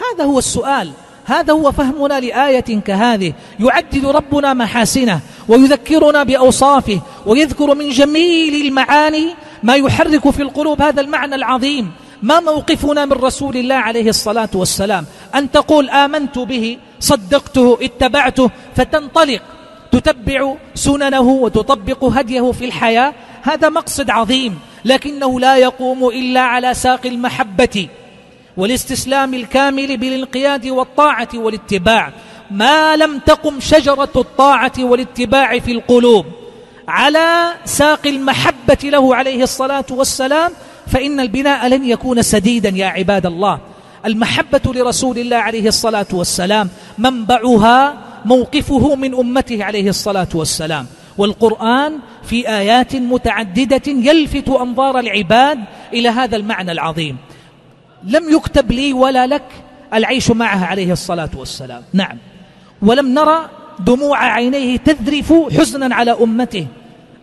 هذا هو السؤال. هذا هو فهمنا لآية كهذه. يعدد ربنا محاسنه ويذكرنا بأوصافه ويذكر من جميل المعاني ما يحرك في القلوب هذا المعنى العظيم. ما موقفنا من رسول الله عليه الصلاة والسلام؟ أن تقول آمنت به صدقته اتبعته فتنطلق. تتبع سننه وتطبق هديه في الحياة. هذا مقصد عظيم. لكنه لا يقوم إلا على ساق المحبة. والاستسلام الكامل بالانقياد والطاعة والاتباع. ما لم تقم شجرة الطاعة والاتباع في القلوب. على ساق المحبة له عليه الصلاة والسلام فإن البناء لن يكون سديدا يا عباد الله. المحبة لرسول الله عليه الصلاة والسلام منبعها موقفه من أمته عليه الصلاة والسلام. والقرآن في آيات متعددة يلفت أنظار العباد إلى هذا المعنى العظيم. لم يكتب لي ولا لك العيش معه عليه الصلاة والسلام. نعم. ولم نرى دموع عينيه تذرف حزنا على أمته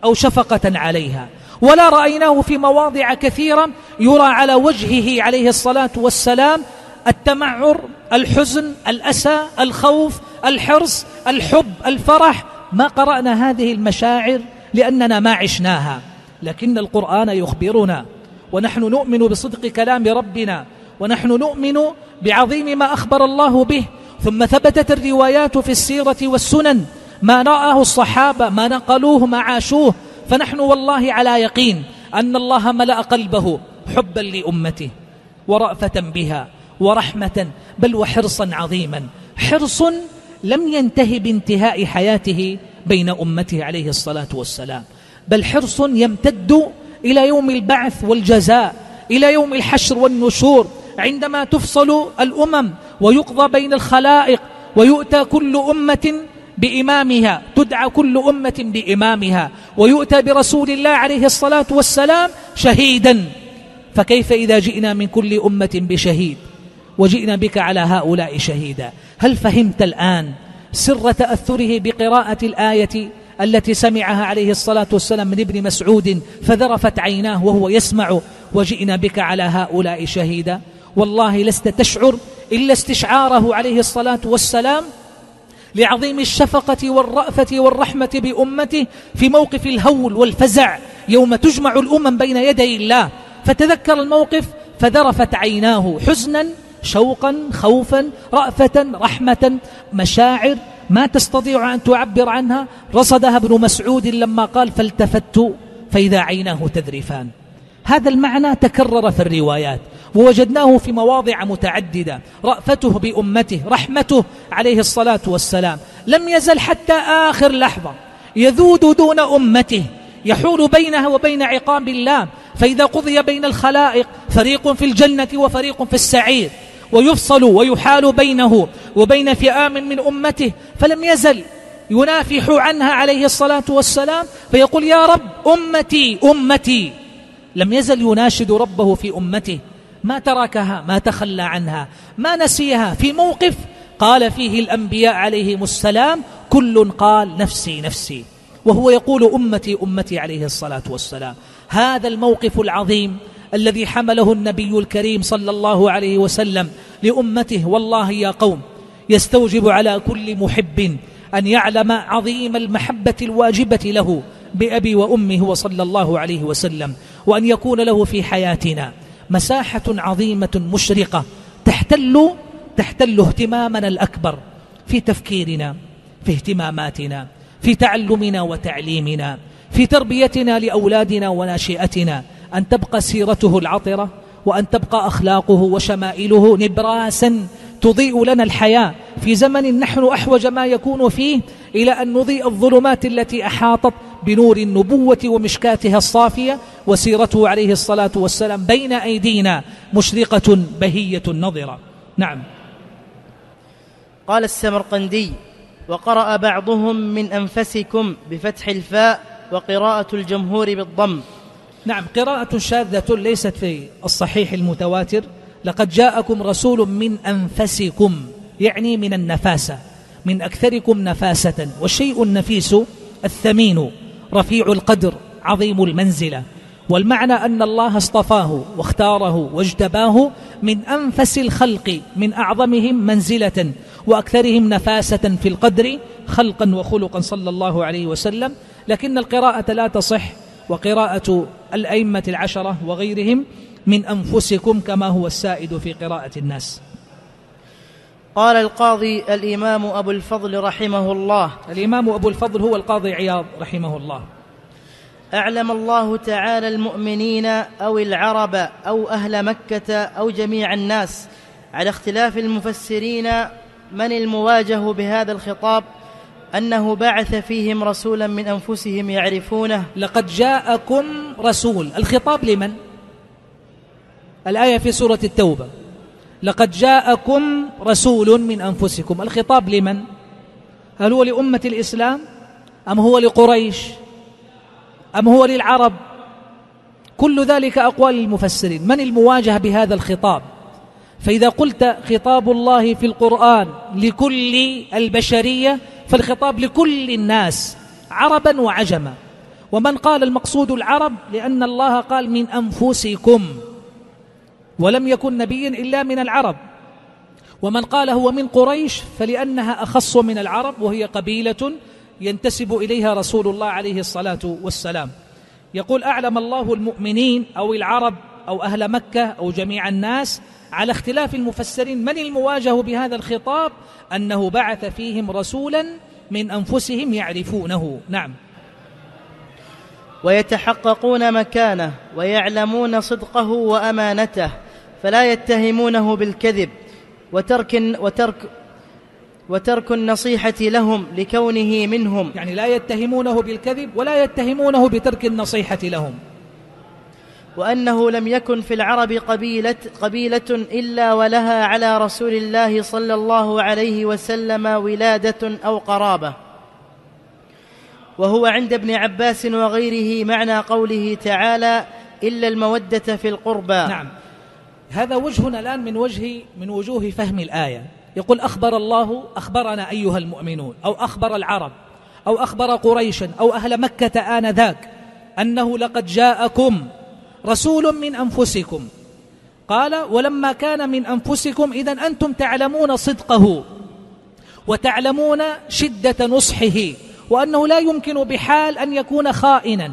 أو شفقة عليها. ولا رأيناه في مواضع كثيرة يرى على وجهه عليه الصلاة والسلام التمعر الحزن الأسى الخوف الحرص الحب الفرح. ما قرأنا هذه المشاعر لأننا ما عشناها. لكن القرآن يخبرنا ونحن نؤمن بصدق كلام ربنا ونحن نؤمن بعظيم ما أخبر الله به. ثم ثبتت الروايات في السيرة والسنن ما رآه الصحابة ما نقلوه ما عاشوه. فنحن والله على يقين أن الله ملأ قلبه حبا لأمته ورأفة بها ورحمة بل وحرصا عظيما. حرص لم ينتهي بانتهاء حياته بين أمته عليه الصلاة والسلام بل حرص يمتد إلى يوم البعث والجزاء إلى يوم الحشر والنشور. عندما تفصل الأمم ويقضى بين الخلائق ويؤتى كل أمة بإمامها تدعى كل أمة بإمامها ويؤتى برسول الله عليه الصلاة والسلام شهيدا. فكيف إذا جئنا من كل أمة بشهيد؟ وجئنا بك على هؤلاء شهيدا. هل فهمت الآن سر تأثره بقراءة الآية؟ التي سمعها عليه الصلاة والسلام من ابن مسعود فذرفت عيناه وهو يسمع وجئنا بك على هؤلاء شهيدا. والله لست تشعر إلا استشعاره عليه الصلاة والسلام لعظيم الشفقة والرأفة والرحمة بأمته في موقف الهول والفزع يوم تجمع الأمم بين يدي الله. فتذكر الموقف فذرفت عيناه حزنا شوقا خوفا رأفة رحمة مشاعر ما تستطيع أن تعبر عنها؟ رصدها ابن مسعود لما قال فالتفت فإذا عيناه تذرفان. هذا المعنى تكرر في الروايات ووجدناه في مواضع متعددة. رأفته بأمته رحمته عليه الصلاة والسلام. لم يزل حتى آخر لحظة. يذود دون أمته يحول بينها وبين عقاب الله. فإذا قضي بين الخلائق فريق في الجنة وفريق في السعير. ويفصل ويحال بينه وبين فئام من أمته فلم يزل ينافح عنها عليه الصلاة والسلام فيقول يا رب أمتي أمتي. لم يزل يناشد ربه في أمته. ما تركها ما تخلى عنها ما نسيها. في موقف قال فيه الأنبياء عليهم السلام كل قال نفسي نفسي. وهو يقول أمتي أمتي عليه الصلاة والسلام. هذا الموقف العظيم الذي حمله النبي الكريم صلى الله عليه وسلم لأمته والله يا قوم يستوجب على كل محب أن يعلم عظيم المحبة الواجبة له بأبي وأمه وصلى الله عليه وسلم وأن يكون له في حياتنا مساحة عظيمة مشرقة تحتل تحتل اهتمامنا الأكبر في تفكيرنا في اهتماماتنا في تعلمنا وتعليمنا في تربيتنا لأولادنا وناشئتنا. أن تبقى سيرته العطرة وأن تبقى أخلاقه وشمائله نبراسا تضيء لنا الحياة. في زمن نحن أحوج ما يكون فيه إلى أن نضيء الظلمات التي أحاطت بنور النبوة ومشكاتها الصافية وسيرته عليه الصلاة والسلام بين أيدينا مشرقة بهية نظرة. نعم. قال السمرقندي وقرأ بعضهم من أنفسكم بفتح الفاء وقراءة الجمهور بالضم. نعم قراءة شاذة ليست في الصحيح المتواتر. لقد جاءكم رسول من أنفسكم يعني من النفاسة من أكثركم نفاسة والشيء النفيس الثمين رفيع القدر عظيم المنزلة. والمعنى أن الله اصطفاه واختاره واجتباه من أنفس الخلق من أعظمهم منزلة وأكثرهم نفاسة في القدر خلقا وخلقا صلى الله عليه وسلم. لكن القراءة لا تصح وقراءة الأئمة العشرة وغيرهم من أنفسكم كما هو السائد في قراءة الناس. قال القاضي الإمام أبو الفضل رحمه الله. الإمام أبو الفضل هو القاضي عياض رحمه الله. أعلم الله تعالى المؤمنين أو العرب أو أهل مكة أو جميع الناس. على اختلاف المفسرين من المواجه بهذا الخطاب؟ أنه بعث فيهم رسولا من أنفسهم يعرفونه. لقد جاءكم رسول. الخطاب لمن؟ الآية في سورة التوبة. لقد جاءكم رسول من أنفسكم. الخطاب لمن؟ هل هو لأمة الإسلام؟ أم هو لقريش؟ أم هو للعرب؟ كل ذلك أقوال المفسرين. من المواجهة بهذا الخطاب؟ فإذا قلت خطاب الله في القرآن لكل البشرية فالخطاب لكل الناس عربا وعجما. ومن قال المقصود العرب؟ لأن الله قال من أنفسكم. ولم يكن نبيا إلا من العرب. ومن قال هو من قريش؟ فلأنها أخص من العرب وهي قبيلة ينتسب إليها رسول الله عليه الصلاة والسلام. يقول أعلم الله المؤمنين أو العرب أو أهل مكة أو جميع الناس على اختلاف المفسرين من المواجه بهذا الخطاب؟ أنه بعث فيهم رسولا من أنفسهم يعرفونه. نعم. ويتحققون مكانه ويعلمون صدقه وأمانته فلا يتهمونه بالكذب وترك وترك وترك النصيحة لهم لكونه منهم. يعني لا يتهمونه بالكذب ولا يتهمونه بترك النصيحة لهم. وأنه لم يكن في العرب قبيلة, قبيلة إلا ولها على رسول الله صلى الله عليه وسلم ولادة أو قرابة. وهو عند ابن عباس وغيره معنى قوله تعالى إلا المودة في القربى نعم. هذا وجهنا الآن من وجه من وجوه فهم الآية. يقول أخبر الله أخبرنا أيها المؤمنون أو أخبر العرب أو أخبر قريشا أو أهل مكة آنذاك أنه لقد جاءكم رسول من أنفسكم. قال ولما كان من أنفسكم إذا أنتم تعلمون صدقه وتعلمون شدة نصحه وأنه لا يمكن بحال أن يكون خائنا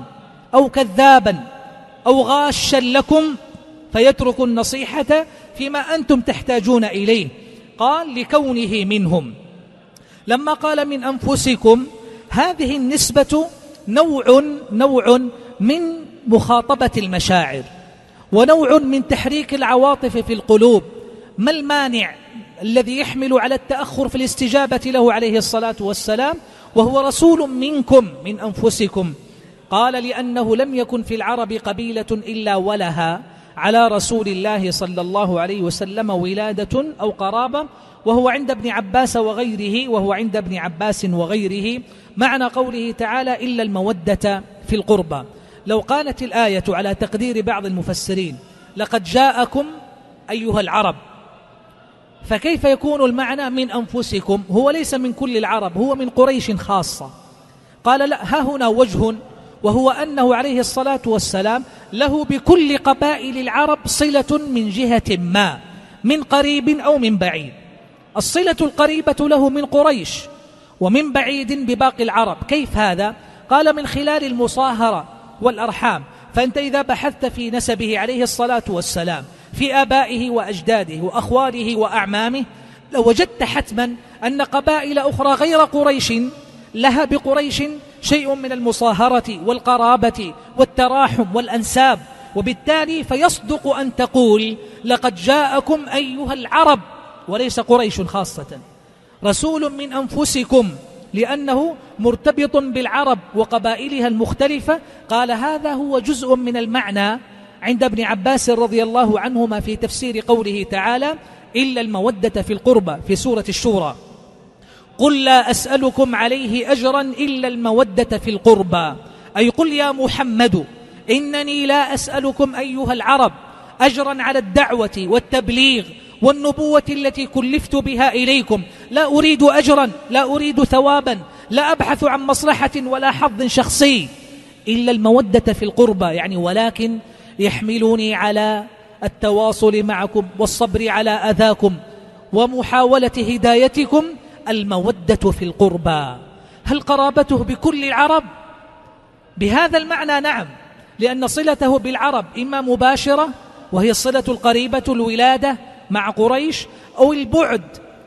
أو كذابا أو غاشا لكم فيترك النصيحة فيما أنتم تحتاجون إليه. قال لكونه منهم. لما قال من أنفسكم. هذه النسبة نوع نوع من مخاطبة المشاعر ونوع من تحريك العواطف في القلوب. ما المانع الذي يحمل على التأخر في الاستجابة له عليه الصلاة والسلام؟ وهو رسول منكم من أنفسكم. قال لأنه لم يكن في العرب قبيلة إلا ولها على رسول الله صلى الله عليه وسلم ولادة أو قرابة وهو عند ابن عباس وغيره وهو عند ابن عباس وغيره. معنى قوله تعالى إلا المودة في القربى. لو قالت الآية على تقدير بعض المفسرين لقد جاءكم أيها العرب. فكيف يكون المعنى من أنفسكم؟ هو ليس من كل العرب هو من قريش خاصة. قال لا ها هنا وجه وهو أنه عليه الصلاة والسلام له بكل قبائل العرب صلة من جهة ما من قريب أو من بعيد. الصلة القريبة له من قريش ومن بعيد بباقي العرب. كيف هذا؟ قال من خلال المصاهرة. والأرحام. فأنت إذا بحثت في نسبه عليه الصلاة والسلام في آبائه وأجداده وأخواله وأعمامه لوجدت حتما أن قبائل أخرى غير قريش لها بقريش شيء من المصاهرة والقرابة والتراحم والأنساب. وبالتالي فيصدق أن تقول لقد جاءكم أيها العرب وليس قريش خاصة. رسول من أنفسكم لأنه مرتبط بالعرب وقبائلها المختلفة. قال هذا هو جزء من المعنى عند ابن عباس رضي الله عنهما في تفسير قوله تعالى إلا المودة في القربى في سورة الشورى. قل لا أسألكم عليه أجرا إلا المودة في القربى. أي قل يا محمد إنني لا أسألكم أيها العرب أجرا على الدعوة والتبليغ والنبوة التي كلفت بها إليكم. لا أريد أجرا لا أريد ثوابا لا أبحث عن مصلحة ولا حظ شخصي إلا المودة في القربى يعني ولكن يحملوني على التواصل معكم والصبر على أذاكم ومحاولة هدايتكم المودة في القربى هل قرابته بكل العرب؟ بهذا المعنى نعم لأن صلته بالعرب إما مباشرة وهي الصلة القريبة الولادة مع قريش أو البعد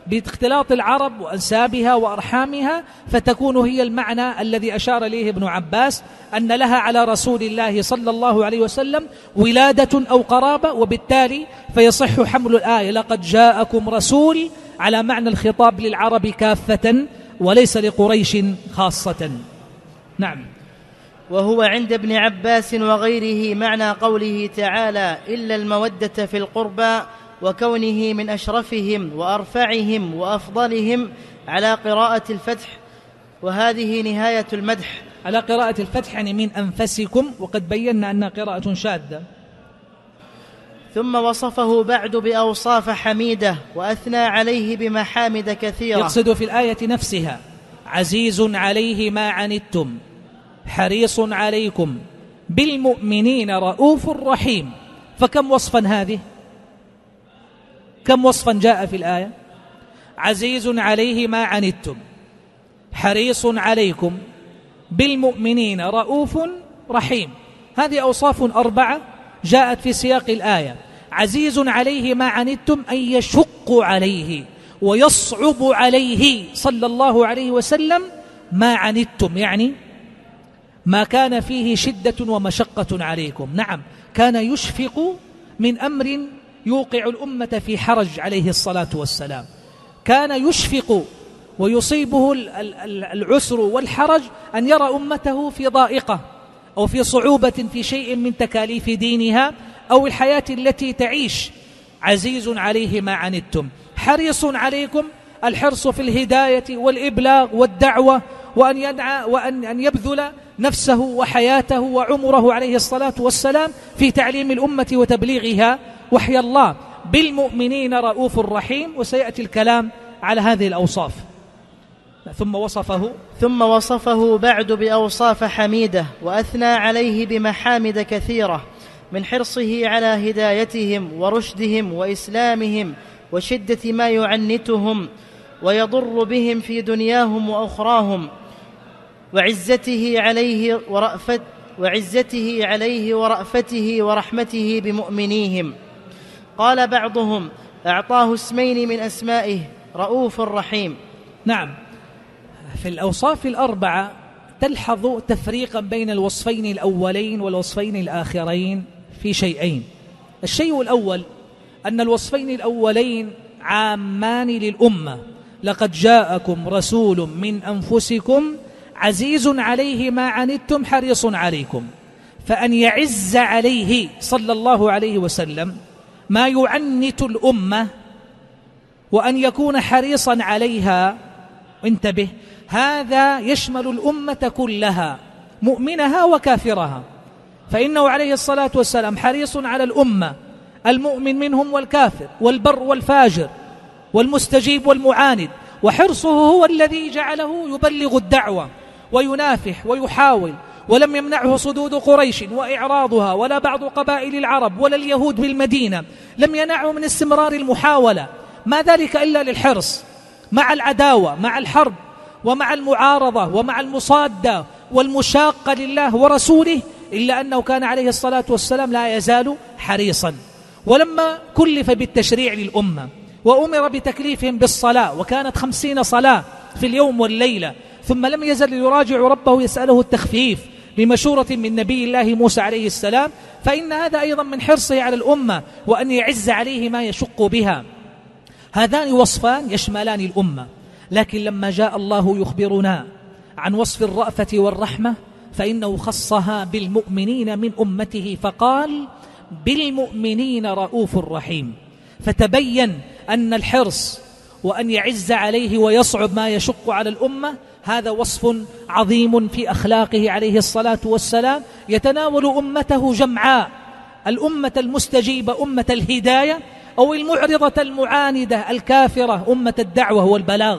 باختلاط العرب وأنسابها وأرحامها فتكون هي المعنى الذي أشار إليه ابن عباس أن لها على رسول الله صلى الله عليه وسلم ولادة أو قرابة وبالتالي فيصح حمل الآية لقد جاءكم رسول على معنى الخطاب للعرب كافة وليس لقريش خاصة. نعم. وهو عند ابن عباس وغيره معنى قوله تعالى إلا المودة في القربى وكونه من أشرفهم وأرفعهم وأفضلهم على قراءة الفتح وهذه نهاية المدح. على قراءة الفتح يعني من أنفسكم وقد بينا أنها قراءة شاذة. ثم وصفه بعد بأوصاف حميدة وأثنى عليه بمحامد كثيرة. يقصد في الآية نفسها عزيز عليه ما عنتم حريص عليكم بالمؤمنين رؤوف رحيم. فكم وصفا هذه؟ كم وصفا جاء في الآية؟ عزيز عليه ما عنتم حريص عليكم بالمؤمنين رؤوف رحيم. هذه أوصاف أربعة جاءت في سياق الآية. عزيز عليه ما عنتم أن يشق عليه ويصعب عليه صلى الله عليه وسلم ما عنتم يعني ما كان فيه شدة ومشقة عليكم. نعم كان يشفق من أمر يوقع الأمة في حرج عليه الصلاة والسلام. كان يشفق ويصيبه العسر والحرج أن يرى أمته في ضائقة أو في صعوبة في شيء من تكاليف دينها أو الحياة التي تعيش. عزيز عليه ما عنتم. حريص عليكم الحرص في الهداية والإبلاغ والدعوة وأن يدعى وأن أن يبذل نفسه وحياته وعمره عليه الصلاة والسلام في تعليم الأمة وتبليغها. وحي الله بالمؤمنين رؤوف رحيم وسيأتي الكلام على هذه الأوصاف. ثم وصفه. ثم وصفه بعد بأوصاف حميدة وأثنى عليه بمحامد كثيرة من حرصه على هدايتهم ورشدهم وإسلامهم وشدة ما يعنتهم ويضر بهم في دنياهم وأخراهم وعزته عليه ورأفت وعزته عليه ورأفته ورحمته بمؤمنيهم. قال بعضهم أعطاه اسمين من أسمائه رؤوف رحيم. نعم. في الأوصاف الأربعة تلحظ تفريقا بين الوصفين الأولين والوصفين الآخرين في شيئين. الشيء الأول أن الوصفين الأولين عامان للأمة. لقد جاءكم رسول من أنفسكم عزيز عليه ما عنتم حريص عليكم. فأن يعز عليه صلى الله عليه وسلم ما يعنت الأمة وأن يكون حريصا عليها. انتبه هذا يشمل الأمة كلها مؤمنها وكافرها. فإنه عليه الصلاة والسلام حريص على الأمة المؤمن منهم والكافر والبر والفاجر والمستجيب والمعاند. وحرصه هو الذي جعله يبلغ الدعوة وينافح ويحاول. ولم يمنعه صدود قريش وإعراضها ولا بعض قبائل العرب ولا اليهود بالمدينة. لم ينعه من استمرار المحاولة. ما ذلك إلا للحرص. مع العداوة مع الحرب ومع المعارضة ومع المصادة والمشاقة لله ورسوله إلا أنه كان عليه الصلاة والسلام لا يزال حريصا. ولما كلف بالتشريع للأمة وأمر بتكليفهم بالصلاة وكانت خمسين صلاة في اليوم والليلة ثم لم يزل يراجع ربه يسأله التخفيف بمشورة من نبي الله موسى عليه السلام فإن هذا أيضا من حرصه على الأمة وأن يعز عليه ما يشق بها. هذان وصفان يشملان الأمة لكن لما جاء الله يخبرنا عن وصف الرأفة والرحمة فإنه خصها بالمؤمنين من أمته فقال بالمؤمنين رؤوف رحيم. فتبين أن الحرص وأن يعز عليه ويصعب ما يشق على الأمة هذا وصف عظيم في أخلاقه عليه الصلاة والسلام. يتناول أمته جمعاء. الأمة المستجيبة أمة الهداية أو المعرضة المعاندة الكافرة أمة الدعوة والبلاغ.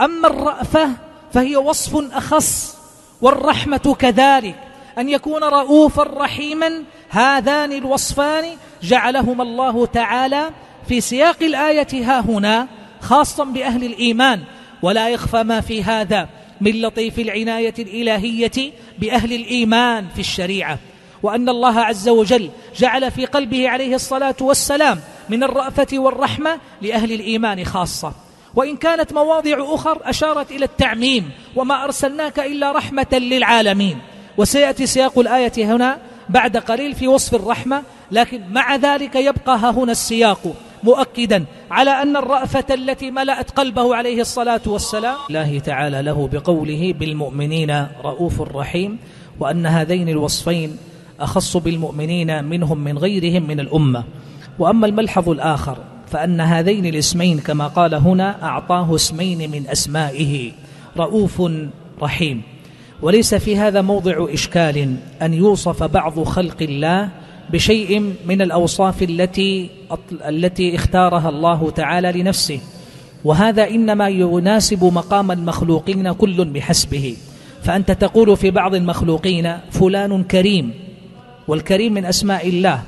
أما الرأفة فهي وصف أخص والرحمة كذلك. أن يكون رؤوفا رحيما هذان الوصفان جعلهما الله تعالى في سياق الآية ها هنا خاصا بأهل الإيمان. ولا يخفى ما في هذا من لطيف العناية الإلهية بأهل الإيمان في الشريعة. وأن الله عز وجل جعل في قلبه عليه الصلاة والسلام من الرأفة والرحمة لأهل الإيمان خاصة. وإن كانت مواضع أخر أشارت إلى التعميم وما أرسلناك إلا رحمة للعالمين. وسيأتي سياق الآية هنا بعد قليل في وصف الرحمة لكن مع ذلك يبقى هنا السياق. مؤكدا على أن الرأفة التي ملأت قلبه عليه الصلاة والسلام الله تعالى له بقوله بالمؤمنين رؤوف رحيم وأن هذين الوصفين أخص بالمؤمنين منهم من غيرهم من الأمة. وأما الملحظ الآخر فأن هذين الاسمين كما قال هنا أعطاه اسمين من أسمائه رؤوف رحيم. وليس في هذا موضع إشكال أن يوصف بعض خلق الله بشيء من الأوصاف التي التي اختارها الله تعالى لنفسه. وهذا إنما يناسب مقام المخلوقين كل بحسبه. فأنت تقول في بعض المخلوقين فلان كريم والكريم من أسماء الله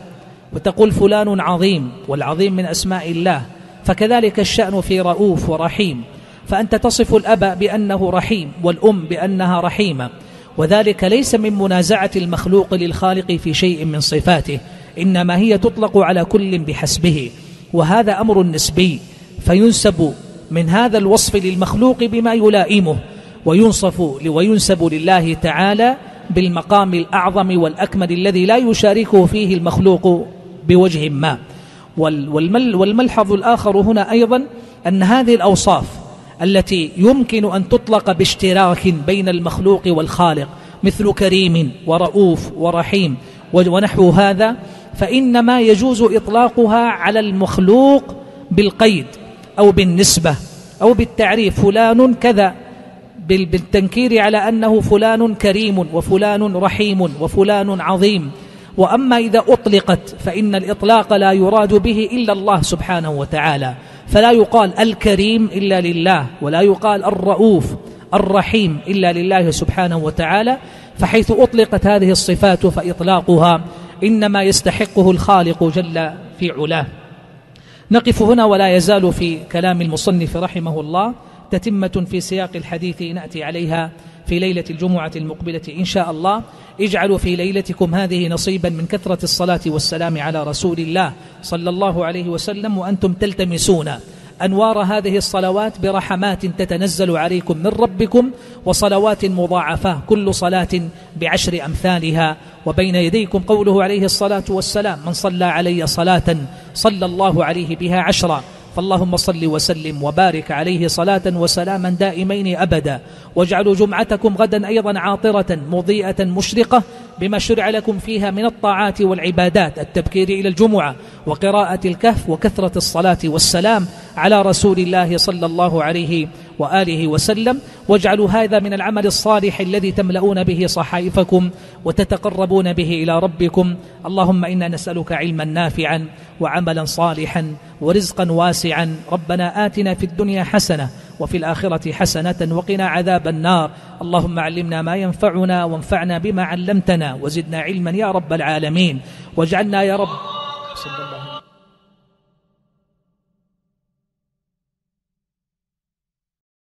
وتقول فلان عظيم والعظيم من أسماء الله فكذلك الشأن في رؤوف ورحيم. فأنت تصف الأب بأنه رحيم والأم بأنها رحيمة. وذلك ليس من منازعة المخلوق للخالق في شيء من صفاته إنما هي تطلق على كل بحسبه وهذا أمر نسبي فينسب من هذا الوصف للمخلوق بما يلائمه وينصف وينسب لله تعالى بالمقام الأعظم والأكمل الذي لا يشاركه فيه المخلوق بوجه ما. والملحظ الآخر هنا أيضا أن هذه الأوصاف التي يمكن أن تطلق باشتراك بين المخلوق والخالق مثل كريم ورؤوف ورحيم ونحو هذا فإنما يجوز إطلاقها على المخلوق بالقيد أو بالنسبة أو بالتعريف. فلان كذا بالتنكير على أنه فلان كريم وفلان رحيم وفلان عظيم. وأما إذا أطلقت فإن الإطلاق لا يراد به إلا الله سبحانه وتعالى. فلا يقال الكريم إلا لله ولا يقال الرؤوف الرحيم إلا لله سبحانه وتعالى فحيث أطلقت هذه الصفات فإطلاقها إنما يستحقه الخالق جل في علاه. نقف هنا ولا يزال في كلام المصنف رحمه الله تتمة في سياق الحديث نأتي عليها في ليلة الجمعة المقبلة إن شاء الله. اجعلوا في ليلتكم هذه نصيبا من كثرة الصلاة والسلام على رسول الله صلى الله عليه وسلم وأنتم تلتمسون. أنوار هذه الصلوات برحمات تتنزل عليكم من ربكم وصلوات مضاعفة كل صلاة بعشر أمثالها. وبين يديكم قوله عليه الصلاة والسلام من صلى علي صلاة صلى الله عليه بها عشرا فاللهم صل وسلم وبارك عليه صلاة وسلاما دائمين أبدا. واجعلوا جمعتكم غدا أيضا عاطرة مضيئة مشرقة بما شرع لكم فيها من الطاعات والعبادات التبكير إلى الجمعة وقراءة الكهف وكثرة الصلاة والسلام على رسول الله صلى الله عليه وآله وسلم واجعلوا هذا من العمل الصالح الذي تملؤون به صحائفكم وتتقربون به إلى ربكم. اللهم إنا نسألك علما نافعا وعملا صالحا ورزقا واسعا. ربنا آتنا في الدنيا حسنة وفي الآخرة حسنة وقنا عذاب النار. اللهم علمنا ما ينفعنا وانفعنا بما علمتنا وزدنا علما يا رب العالمين. واجعلنا يا رب صلى الله